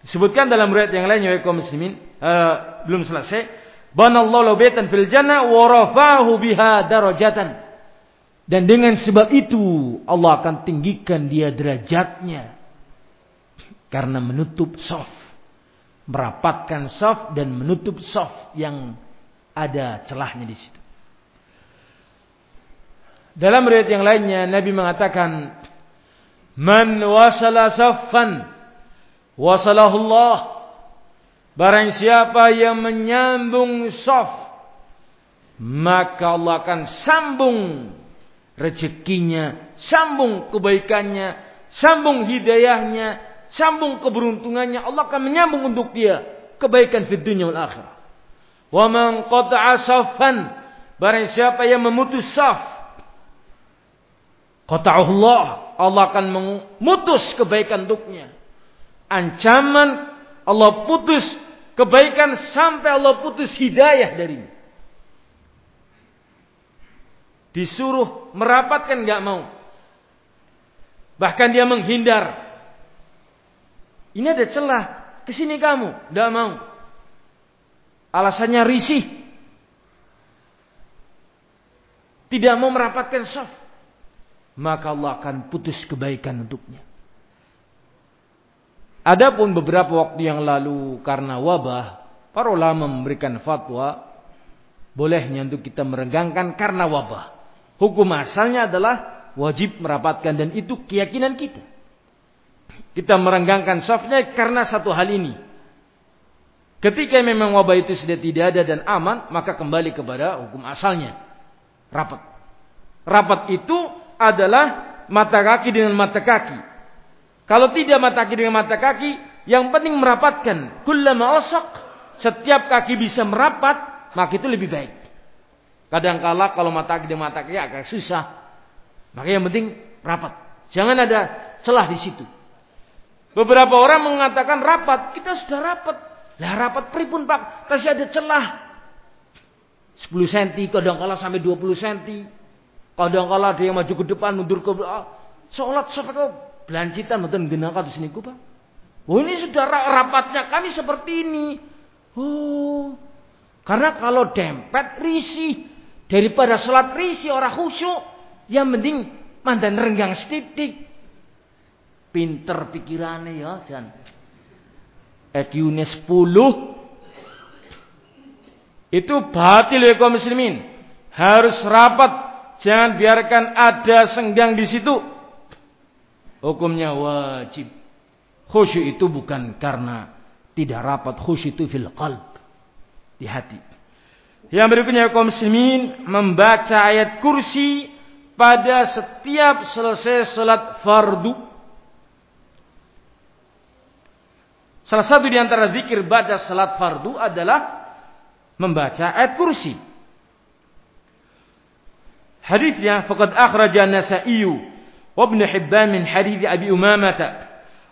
Speaker 1: Disebutkan dalam riwayat yang lain ya kaum muslimin, uh, belum selesai. Banallahu baitan fil jannah wa rafahu biha darajatan. Dan dengan sebab itu Allah akan tinggikan dia derajatnya karena menutup saf, merapatkan saf dan menutup saf yang ada celahnya di situ. Dalam riwayat yang lainnya Nabi mengatakan Man wasala saffan wasalahu Allah Barang siapa yang menyambung saf maka Allah akan sambung rezekinya, sambung kebaikannya, sambung hidayahnya, sambung keberuntungannya. Allah akan menyambung untuk dia kebaikan di dunia dan akhirat. Wa man qata'a saffan barang siapa yang memutus saf qata'ahu Allah akan memutus kebaikan untuknya. Ancaman Allah putus kebaikan sampai Allah putus hidayah darinya. Disuruh merapatkan nggak mau. Bahkan dia menghindar. Ini ada celah. Ke sini kamu. Tidak mau. Alasannya risih. Tidak mau merapatkan saf. Maka Allah akan putus kebaikan untuknya. Adapun beberapa waktu yang lalu karena wabah, para ulama memberikan fatwa bolehnya untuk kita merenggangkan karena wabah. Hukum asalnya adalah wajib merapatkan dan itu keyakinan kita. Kita merenggangkan safnya karena satu hal ini. Ketika memang wabah itu sudah tidak ada dan aman, maka kembali kepada hukum asalnya. Rapat. Rapat itu adalah mata kaki dengan mata kaki. Kalau tidak mata kaki dengan mata kaki, yang penting merapatkan. Kullama osak, setiap kaki bisa merapat, maka itu lebih baik. Kadangkala kalau mata kaki dengan mata kaki agak susah. Maka yang penting rapat. Jangan ada celah di situ. Beberapa orang mengatakan rapat, kita sudah rapat. Lah rapat pripun Pak? Kasih ada celah. 10 cm, kadang-kala sampai 20 cm. Kadang-kala ada yang maju ke depan, mundur ke belakang. Sholat sampai kau belancitan betul genakan di sini Pak. Oh ini sudah rapatnya kami seperti ini. Oh, karena kalau dempet risih daripada sholat risih orang khusyuk, yang penting mandan renggang setitik. Pinter pikirannya ya, Jan. EQ-nya 10 itu batil ya kaum muslimin. Harus rapat, jangan biarkan ada senggang di situ. Hukumnya wajib. Khusyuk itu bukan karena tidak rapat. Khusyuk itu fil qalb. Di hati. Yang berikutnya kaum muslimin membaca ayat kursi pada setiap selesai salat fardu. Salah satu di antara zikir pada salat fardu adalah membaca ayat kursi. Hadisnya faqad akhraja Nasa'i وابن حبان من حديث أبي أمامة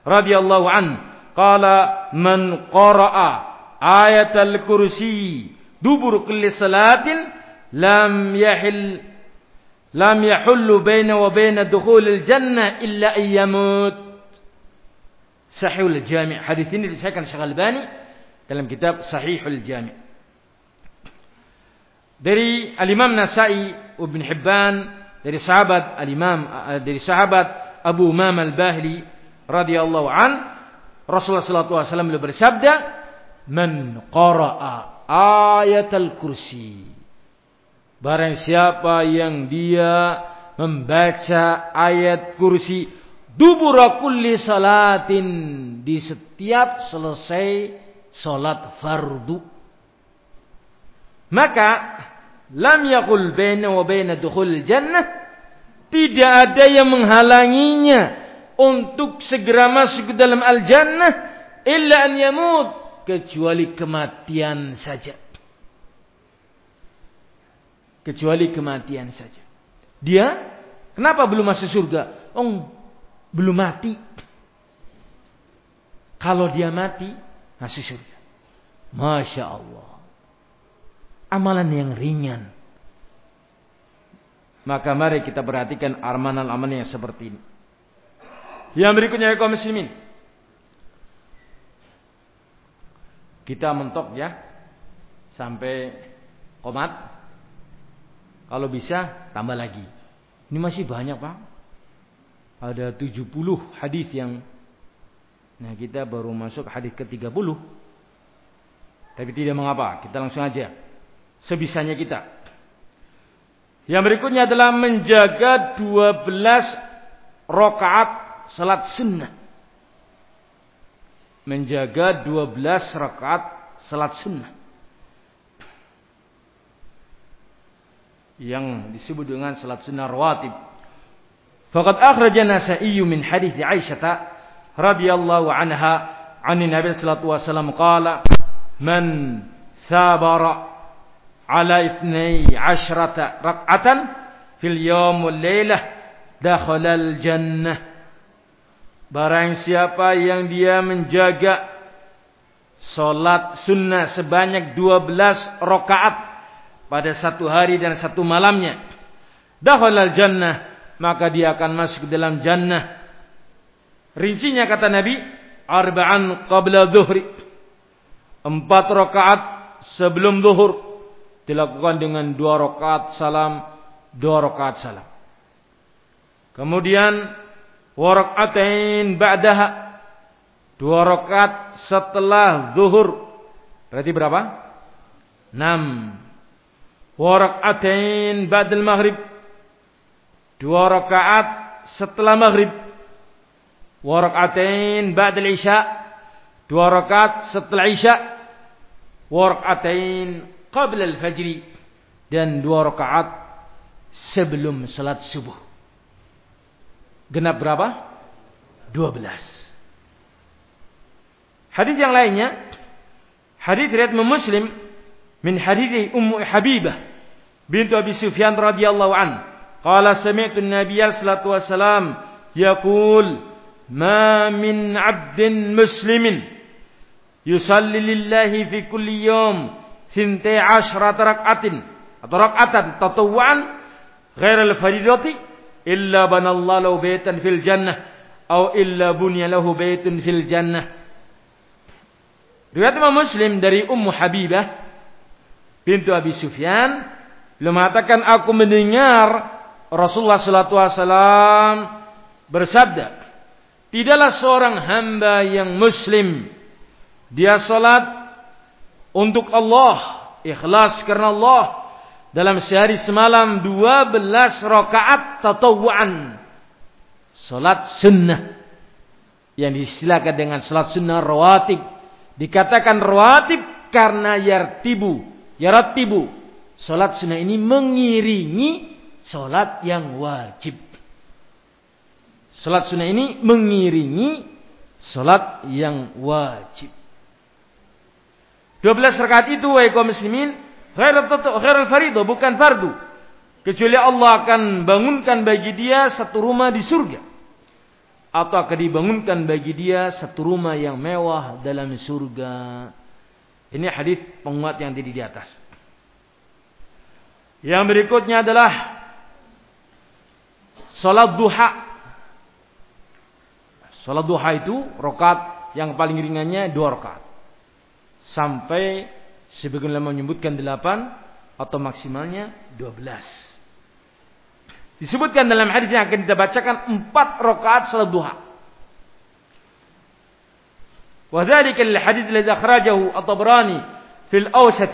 Speaker 1: رضي الله عنه قال من قرأ آية الكرسي دبر كل صلاة لم يحل لم يحل بين وبين دخول الجنة إلا أن يموت. Sahihul Jami' hadis ini disahkan Syekh Albani dalam kitab Sahihul Jami' dari Al-Imam Nasai Ibn Hibban dari sahabat al-Imam eh, dari sahabat Abu Umam al-Bahli radhiyallahu an Rasulullah sallallahu alaihi wasallam beliau bersabda man qara'a ayat al-kursi barang siapa yang dia membaca ayat kursi dubura kulli salatin di setiap selesai salat fardu maka lam yakul baina wa baina jannah tidak ada yang menghalanginya untuk segera masuk ke dalam al-jannah illa an yamut kecuali kematian saja. Kecuali kematian saja. Dia kenapa belum masuk surga? Oh belum mati. Kalau dia mati masuk surga. Masya Allah amalan yang ringan. Maka mari kita perhatikan amalan-amalan yang seperti ini. Yang berikutnya kaum muslimin. Kita mentok ya sampai komat. Kalau bisa tambah lagi. Ini masih banyak, Pak. Ada 70 hadis yang Nah, kita baru masuk hadis ke-30. Tapi tidak mengapa, kita langsung aja sebisanya kita. Yang berikutnya adalah menjaga 12 rakaat salat sunnah. Menjaga 12 rakaat salat sunnah. Yang disebut dengan salat sunnah rawatib. Faqad akhraja Nasa'i min hadis Aisyah radhiyallahu anha 'an Nabi sallallahu alaihi wasallam qala man thabara ala ithnai ashrata rak'atan fil yawm wal lailah dakhalal jannah. Barang siapa yang dia menjaga salat sunnah sebanyak 12 rakaat pada satu hari dan satu malamnya dakhalal jannah maka dia akan masuk ke dalam jannah. Rincinya kata Nabi arba'an qabla dhuhri empat rakaat sebelum zuhur dilakukan dengan dua rakaat salam, dua rakaat salam. Kemudian warakatain ba'daha dua rakaat setelah zuhur. Berarti berapa? Enam. Warakatain ba'dal maghrib dua rakaat setelah maghrib. Warakatain ba'dal isya dua rakaat setelah isya. Warakatain qabla al-fajri dan dua rakaat sebelum salat subuh. Genap berapa? Hadis yang lainnya, hadis riwayat Muslim min hadis Ummu Habibah bintu Abi Sufyan radhiyallahu an. Qala sami'tu an-nabiy sallallahu alaihi wasallam yaqul ma min 'abdin muslimin yusalli lillahi fi kulli yawm sintai ashrata rak'atin atau rak'atan tatawwan ghair al-faridati illa banallahu lahu baitan fil jannah atau illa bunya lahu baitun fil jannah. Riwayat Imam Muslim dari Ummu Habibah bintu Abi Sufyan beliau mengatakan aku mendengar Rasulullah sallallahu alaihi wasallam bersabda Tidaklah seorang hamba yang muslim dia salat untuk Allah, ikhlas karena Allah dalam sehari semalam 12 rakaat tatawuan. Salat sunnah yang disilakan dengan salat sunnah rawatib Dikatakan rawatib karena yartibu, yaratibu. Salat sunnah ini mengiringi salat yang wajib. Salat sunnah ini mengiringi salat yang wajib. 12 rakaat itu wahai kaum muslimin khairul faridu bukan fardu. Kecuali Allah akan bangunkan bagi dia satu rumah di surga atau akan dibangunkan bagi dia satu rumah yang mewah dalam surga. Ini hadis penguat yang tadi di atas. Yang berikutnya adalah salat duha. Salat duha itu rokat yang paling ringannya dua rokat Sampai sebagian lama menyebutkan delapan atau maksimalnya dua belas. Disebutkan dalam hadis yang akan kita bacakan empat rakaat salat duha. وذلك الحديث الذي أخرجه الطبراني في الأوسط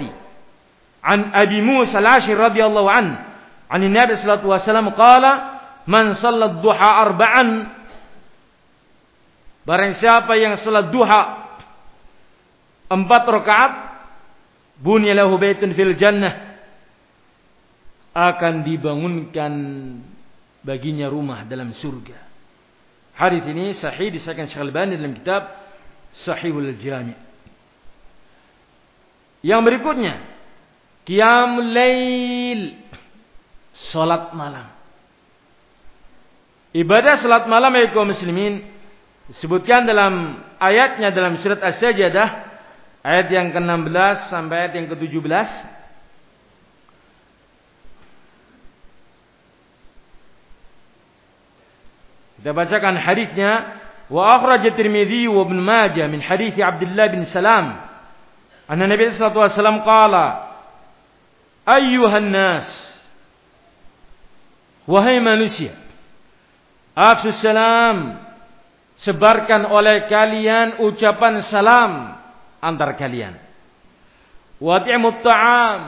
Speaker 1: عن أبي موسى العاشر رضي الله عنه عن النبي صلى الله عليه وسلم قال من صلى الضحى أربعا Barang siapa yang salat duha empat rakaat bunya lahu baitun fil jannah akan dibangunkan baginya rumah dalam surga. Hadis ini sahih disahkan Syekh Al-Albani dalam kitab Sahihul Jami'. Yang berikutnya, qiyamul lail, salat malam. Ibadah salat malam kaum muslimin disebutkan dalam ayatnya dalam surat As-Sajdah ayat yang ke-16 sampai ayat yang ke-17. Kita bacakan hadisnya. Wa akhraj at-Tirmidzi wa Ibn Majah min hadis Abdullah bin Salam. Anna Nabi sallallahu alaihi wasallam qala ayyuhan nas. Wahai manusia afsus salam sebarkan oleh kalian ucapan salam antar kalian. Wati'mut ta'am.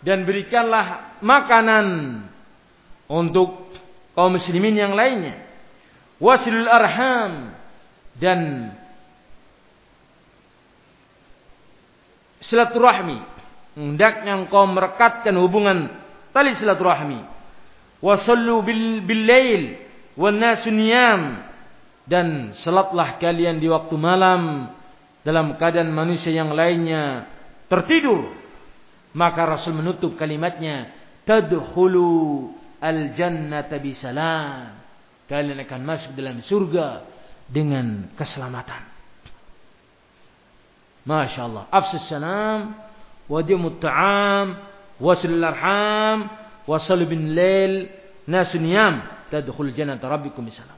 Speaker 1: Dan berikanlah makanan untuk kaum muslimin yang lainnya. Wasilul arham. Dan silaturahmi. Hendaknya engkau merekatkan hubungan tali silaturahmi. Wasallu bil, bil lail. Wan dan salatlah kalian di waktu malam dalam keadaan manusia yang lainnya tertidur maka Rasul menutup kalimatnya tadkhulu al jannata bisalam kalian akan masuk dalam surga dengan keselamatan. Masya Allah. Afsus salam, wadimut ta'am, wasil arham, wasal bin lail, nasun yam, tadkhul jannata rabbikum bisalam.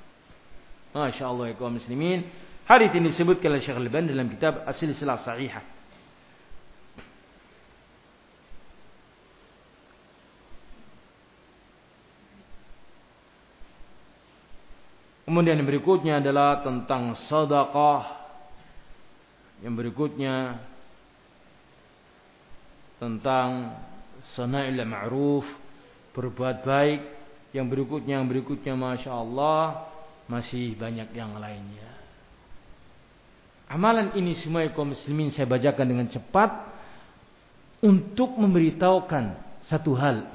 Speaker 1: Masya Allah ya kaum muslimin. Hari ini disebutkan oleh Syekh Al-Ban dalam kitab Asil Silah Sahihah. Kemudian yang berikutnya adalah tentang sedekah. Yang berikutnya tentang sana'il ma'ruf, berbuat baik. Yang berikutnya, yang berikutnya Masya Allah masih banyak yang lainnya. Amalan ini semua kaum muslimin saya bacakan dengan cepat untuk memberitahukan satu hal.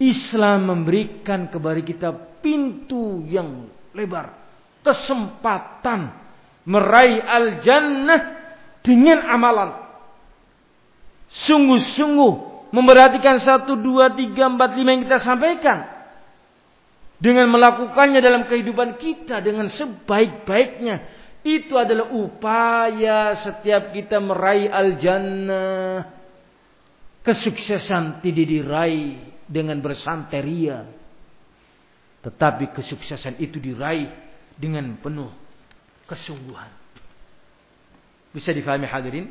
Speaker 1: Islam memberikan kepada kita pintu yang lebar kesempatan meraih al-jannah dengan amalan. Sungguh-sungguh memperhatikan satu, dua, tiga, empat, lima yang kita sampaikan. Dengan melakukannya dalam kehidupan kita dengan sebaik-baiknya. Itu adalah upaya setiap kita meraih al-jannah. Kesuksesan tidak diraih dengan bersanteria. Tetapi kesuksesan itu diraih dengan penuh kesungguhan. Bisa difahami hadirin?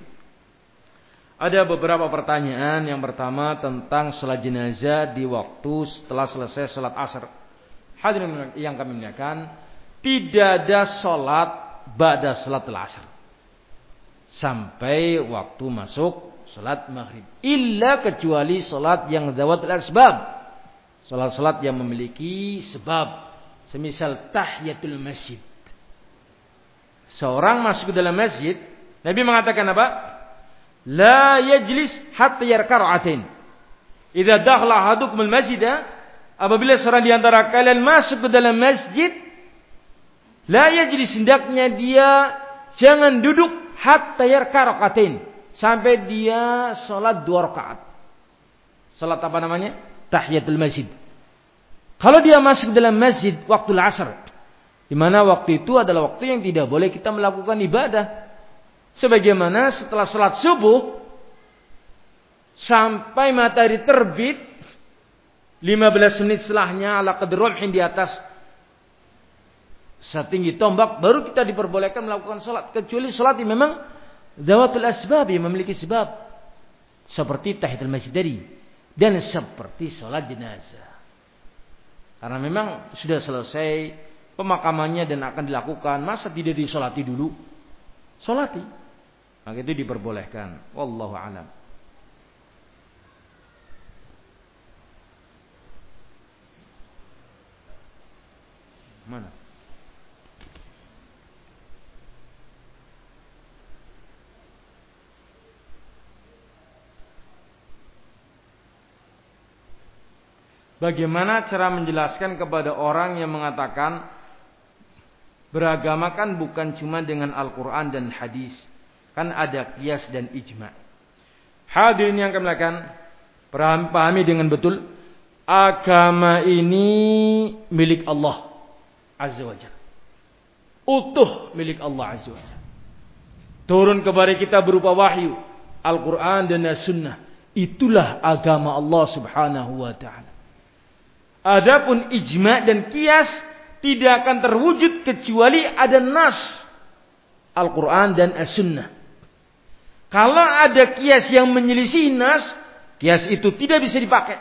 Speaker 1: Ada beberapa pertanyaan. Yang pertama tentang salat jenazah di waktu setelah selesai salat asar. Hadirin yang kami muliakan, tidak ada salat ba'da salat asar. Sampai waktu masuk salat maghrib. Illa kecuali salat yang zawat asbab. Salat-salat yang memiliki sebab. Semisal tahiyatul masjid. Seorang masuk ke dalam masjid. Nabi mengatakan apa? La yajlis hatta yarka ra'atin. Idza dakhla ahadukum al-masjid, apabila seorang di antara kalian masuk ke dalam masjid, la yajlis hendaknya dia jangan duduk hatta yarka ra'atin sampai dia salat dua rakaat. Salat apa namanya? Tahiyatul masjid. Kalau dia masuk dalam masjid waktu asar, di mana waktu itu adalah waktu yang tidak boleh kita melakukan ibadah. Sebagaimana setelah salat subuh sampai matahari terbit 15 menit setelahnya ala qadrumhin di atas setinggi tombak baru kita diperbolehkan melakukan salat kecuali salat yang memang zawatul asbab yang memiliki sebab seperti tahiyatul masjid tadi dan seperti salat jenazah. Karena memang sudah selesai pemakamannya dan akan dilakukan, masa tidak disolati dulu? Solati. Maka itu diperbolehkan. Wallahu alam. Mana? Bagaimana cara menjelaskan kepada orang yang mengatakan beragama kan bukan cuma dengan Al-Quran dan hadis. Kan ada kias dan ijma. Hadirin yang kami lakukan, pahami dengan betul. Agama ini milik Allah Azza wa Jalla. Utuh milik Allah Azza wa Jalla. Turun kepada kita berupa wahyu. Al-Quran dan As-Sunnah. Itulah agama Allah subhanahu wa ta'ala. Adapun ijma dan kias tidak akan terwujud kecuali ada nas Al-Quran dan As-Sunnah. Kalau ada kias yang menyelisih nas, kias itu tidak bisa dipakai.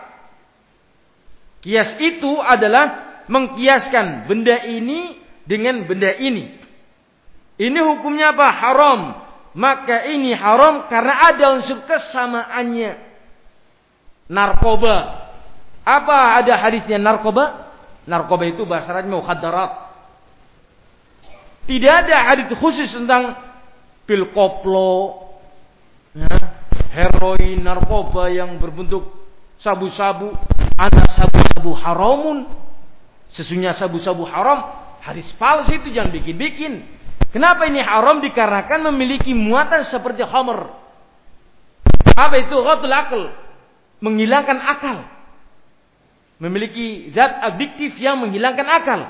Speaker 1: Kias itu adalah mengkiaskan benda ini dengan benda ini. Ini hukumnya apa? Haram. Maka ini haram karena ada unsur kesamaannya. Narkoba. Apa ada hadisnya narkoba? Narkoba itu bahasa Arabnya mukhaddarat. Tidak ada hadis khusus tentang pil koplo, ya, heroin, narkoba yang berbentuk sabu-sabu, anak sabu-sabu haramun. Sesungguhnya sabu-sabu haram, hadis palsu itu jangan bikin-bikin. Kenapa ini haram? Dikarenakan memiliki muatan seperti homer. Apa itu? Ghatul akal. Menghilangkan akal memiliki zat adiktif yang menghilangkan akal.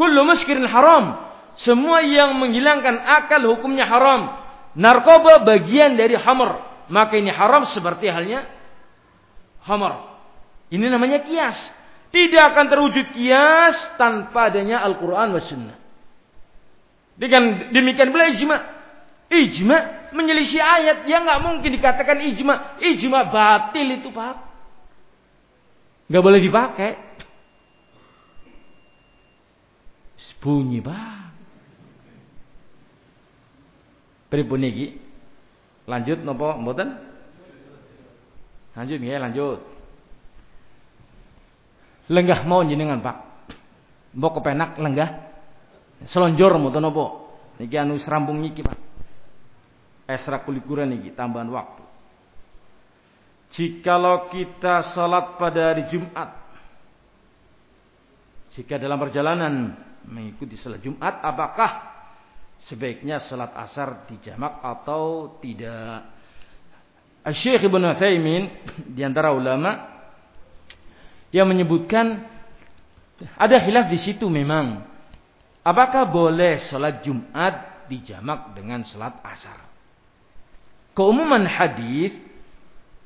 Speaker 1: Kullu muskirin haram. Semua yang menghilangkan akal hukumnya haram. Narkoba bagian dari hamar. Maka ini haram seperti halnya hamar. Ini namanya kias. Tidak akan terwujud kias tanpa adanya Al-Quran wa Sunnah. Dengan demikian pula ijma. Ijma menyelisih ayat yang nggak mungkin dikatakan ijma. Ijma batil itu pak nggak boleh dipakai. Bunyi bang. Pripun iki? Lanjut nopo mboten? Lanjut ya, lanjut. Lenggah mau jenengan, Pak. Mbok kepenak lenggah. Selonjor mboten nopo? Niki anu serampung niki, Pak. Esra kulikuran niki tambahan waktu. Jikalau kita salat pada hari Jumat, jika dalam perjalanan mengikuti salat Jumat apakah sebaiknya salat asar dijamak atau tidak? Syekh Ibn Utsaimin di antara ulama yang menyebutkan ada khilaf di situ memang. Apakah boleh salat Jumat dijamak dengan salat asar? Keumuman hadis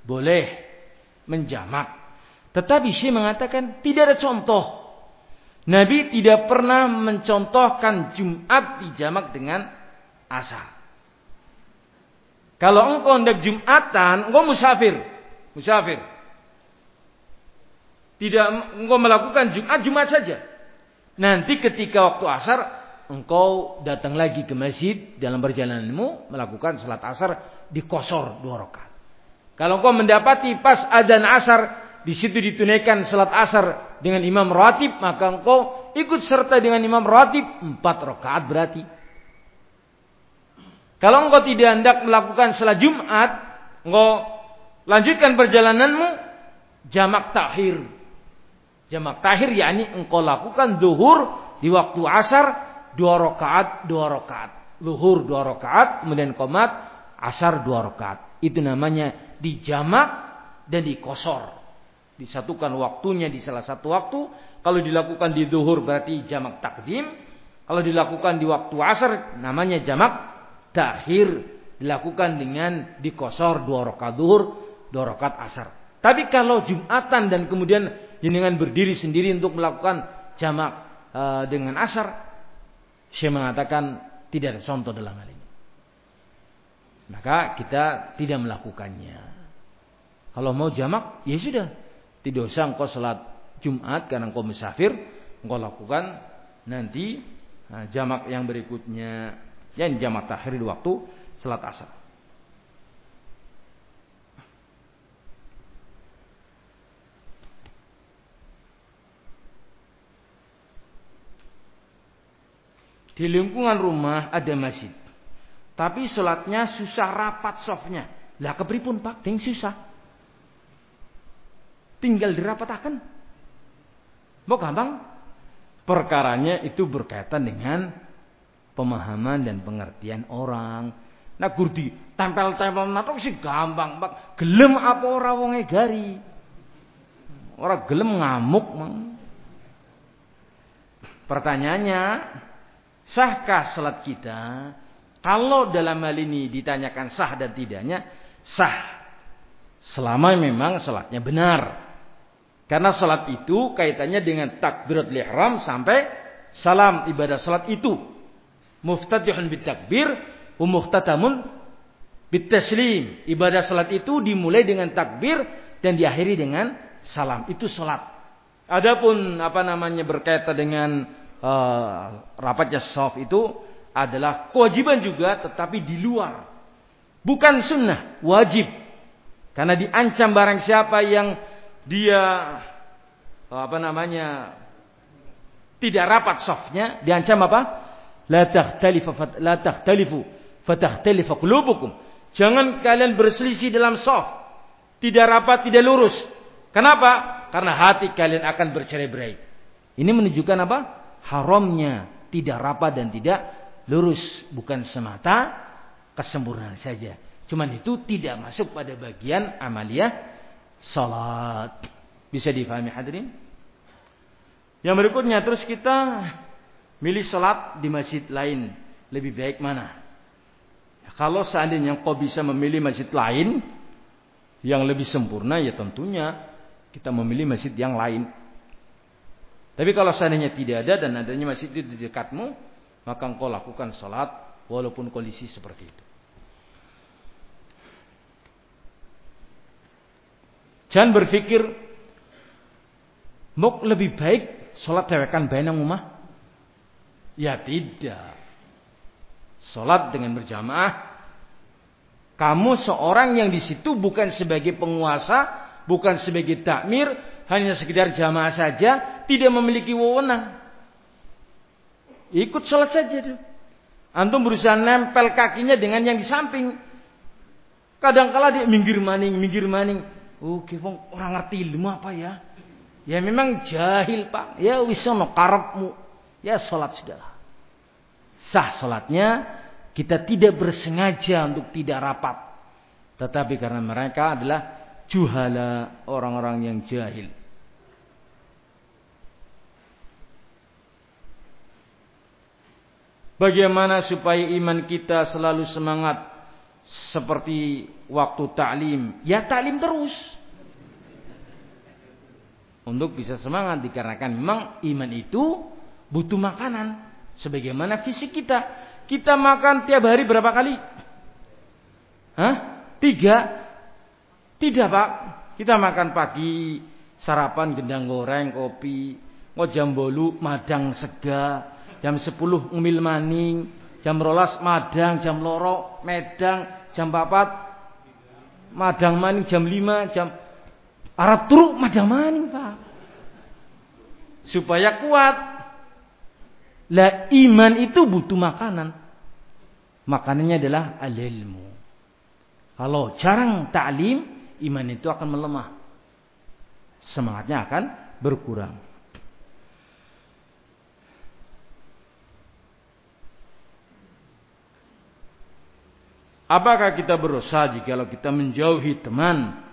Speaker 1: boleh menjamak tetapi Syekh mengatakan tidak ada contoh. Nabi tidak pernah mencontohkan Jumat dijamak dengan asar. Kalau engkau hendak Jumatan, engkau musafir. Musafir. Tidak engkau melakukan Jumat, Jumat saja. Nanti ketika waktu asar, engkau datang lagi ke masjid dalam perjalananmu melakukan salat asar di kosor dua rakaat. Kalau engkau mendapati pas adzan asar di situ ditunaikan salat asar dengan imam ratib, maka engkau ikut serta dengan imam ratib empat rakaat berarti. Kalau engkau tidak hendak melakukan salat Jumat, engkau lanjutkan perjalananmu jamak takhir. Jamak takhir yakni engkau lakukan zuhur di waktu asar dua rakaat, dua rakaat. Zuhur dua rakaat, kemudian komat asar dua rakaat. Itu namanya dijamak dan dikosor disatukan waktunya di salah satu waktu. Kalau dilakukan di zuhur berarti jamak takdim. Kalau dilakukan di waktu asar namanya jamak takhir. Dilakukan dengan dikosor dua rakaat zuhur, dua rakaat asar. Tapi kalau jumatan dan kemudian dengan berdiri sendiri untuk melakukan jamak e, dengan asar, saya mengatakan tidak ada contoh dalam hal ini. Maka kita tidak melakukannya. Kalau mau jamak, ya sudah, tidak usah engkau sholat Jumat karena engkau musafir, engkau lakukan nanti nah, jamak yang berikutnya, yang jamak takhir di waktu sholat asar. Di lingkungan rumah ada masjid. Tapi sholatnya susah rapat softnya. Lah kepripun pak? Ting susah. Tinggal dirapatakan. Mau gampang? Perkaranya itu berkaitan dengan pemahaman dan pengertian orang. Nah gurdi tempel-tempel nato sih gampang, Pak. Gelem apa ora wonge gari? Ora gelem ngamuk, mang. Pertanyaannya, sahkah salat kita? Kalau dalam hal ini ditanyakan sah dan tidaknya, sah. Selama memang salatnya benar. Karena salat itu kaitannya dengan takbirat ihram sampai salam ibadah salat itu. Muftatihun bitakbir wa muhtatamun bitaslim. Ibadah salat itu dimulai dengan takbir dan diakhiri dengan salam. Itu salat. Adapun apa namanya berkaitan dengan uh, rapatnya saf itu adalah kewajiban juga tetapi di luar. Bukan sunnah, wajib. Karena diancam barang siapa yang dia apa namanya tidak rapat softnya diancam apa? La takhtalifu la takhtalifu fatakhtalifu qulubukum. Jangan kalian berselisih dalam soft. Tidak rapat, tidak lurus. Kenapa? Karena hati kalian akan bercerai-berai. Ini menunjukkan apa? Haramnya tidak rapat dan tidak lurus. Bukan semata kesempurnaan saja. Cuman itu tidak masuk pada bagian amalia salat. Bisa difahami hadirin? Yang berikutnya terus kita milih salat di masjid lain. Lebih baik mana? Kalau seandainya kau bisa memilih masjid lain yang lebih sempurna ya tentunya kita memilih masjid yang lain. Tapi kalau seandainya tidak ada dan adanya masjid di dekatmu, maka engkau lakukan salat walaupun kondisi seperti itu. Jangan berpikir mau lebih baik sholat dewekan bainang rumah. Ya tidak. Sholat dengan berjamaah. Kamu seorang yang di situ bukan sebagai penguasa, bukan sebagai takmir, hanya sekedar jamaah saja, tidak memiliki wewenang. Ikut sholat saja tuh. Antum berusaha nempel kakinya dengan yang di samping. Kadang-kala dia minggir maning, minggir maning. Oke, wong orang ngerti ilmu apa ya? Ya memang jahil, Pak. Ya wis ono karepmu. ya sholat sudahlah. Sah sholatnya, kita tidak bersengaja untuk tidak rapat. Tetapi karena mereka adalah juhala, orang-orang yang jahil. Bagaimana supaya iman kita selalu semangat seperti waktu taklim? Ya taklim terus. Untuk bisa semangat dikarenakan memang iman itu butuh makanan sebagaimana fisik kita. Kita makan tiap hari berapa kali? Hah? Tiga? Tidak pak. Kita makan pagi, sarapan gendang goreng, kopi, ngojam bolu, madang sega, jam 10 umil maning, jam rolas madang, jam loro medang, jam papat madang maning, jam 5, jam Arab turuk madang maning Pak. Supaya kuat. Lah iman itu butuh makanan. Makanannya adalah al-ilmu. Kalau jarang taklim, iman itu akan melemah. Semangatnya akan berkurang. Apakah kita berusaha jika kita menjauhi teman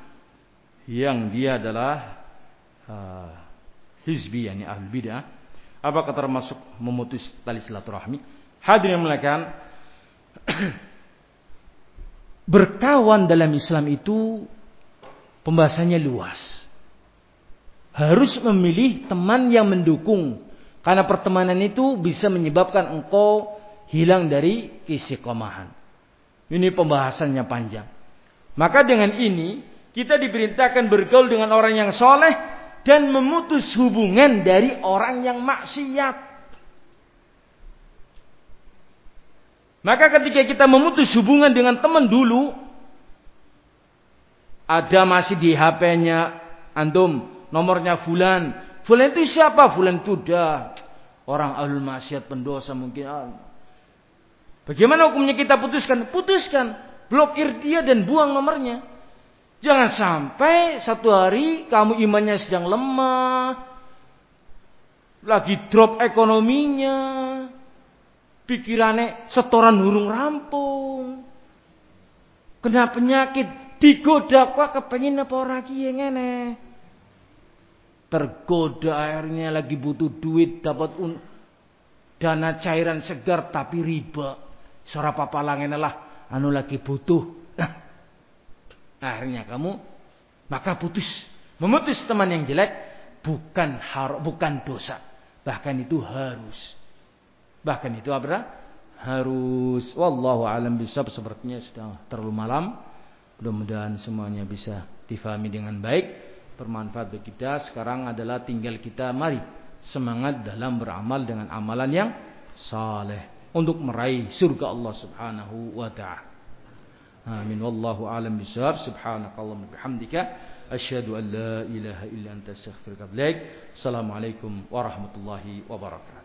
Speaker 1: yang dia adalah uh, hizbi yakni ahli bidah? Apakah termasuk memutus tali silaturahmi? Hadirin melakukan berkawan dalam Islam itu pembahasannya luas. Harus memilih teman yang mendukung karena pertemanan itu bisa menyebabkan engkau hilang dari komahan. Ini pembahasannya panjang. Maka dengan ini kita diperintahkan bergaul dengan orang yang soleh dan memutus hubungan dari orang yang maksiat. Maka ketika kita memutus hubungan dengan teman dulu, ada masih di HP-nya antum nomornya fulan. Fulan itu siapa? Fulan itu dah orang ahli maksiat pendosa mungkin. Bagaimana hukumnya kita putuskan? Putuskan. Blokir dia dan buang nomornya. Jangan sampai satu hari kamu imannya sedang lemah. Lagi drop ekonominya. Pikirannya setoran hurung rampung. Kena penyakit. Digoda kok kepengen apa orang yang ngene. Tergoda akhirnya lagi butuh duit. Dapat dana cairan segar tapi riba. Sora papa lah anu lagi butuh. Nah, akhirnya kamu maka putus. Memutus teman yang jelek bukan har bukan dosa. Bahkan itu harus. Bahkan itu apa? Harus. Wallahu alam bisa sepertinya sudah terlalu malam. Mudah-mudahan semuanya bisa difahami dengan baik. Bermanfaat bagi kita. Sekarang adalah tinggal kita mari semangat dalam beramal dengan amalan yang saleh untuk meraih surga Allah Subhanahu wa taala. Amin wallahu alam bisawab. Subhanakallahumma bihamdika asyhadu an la ilaha illa anta astaghfiruka wa atubu ilaik. Assalamualaikum warahmatullahi wabarakatuh.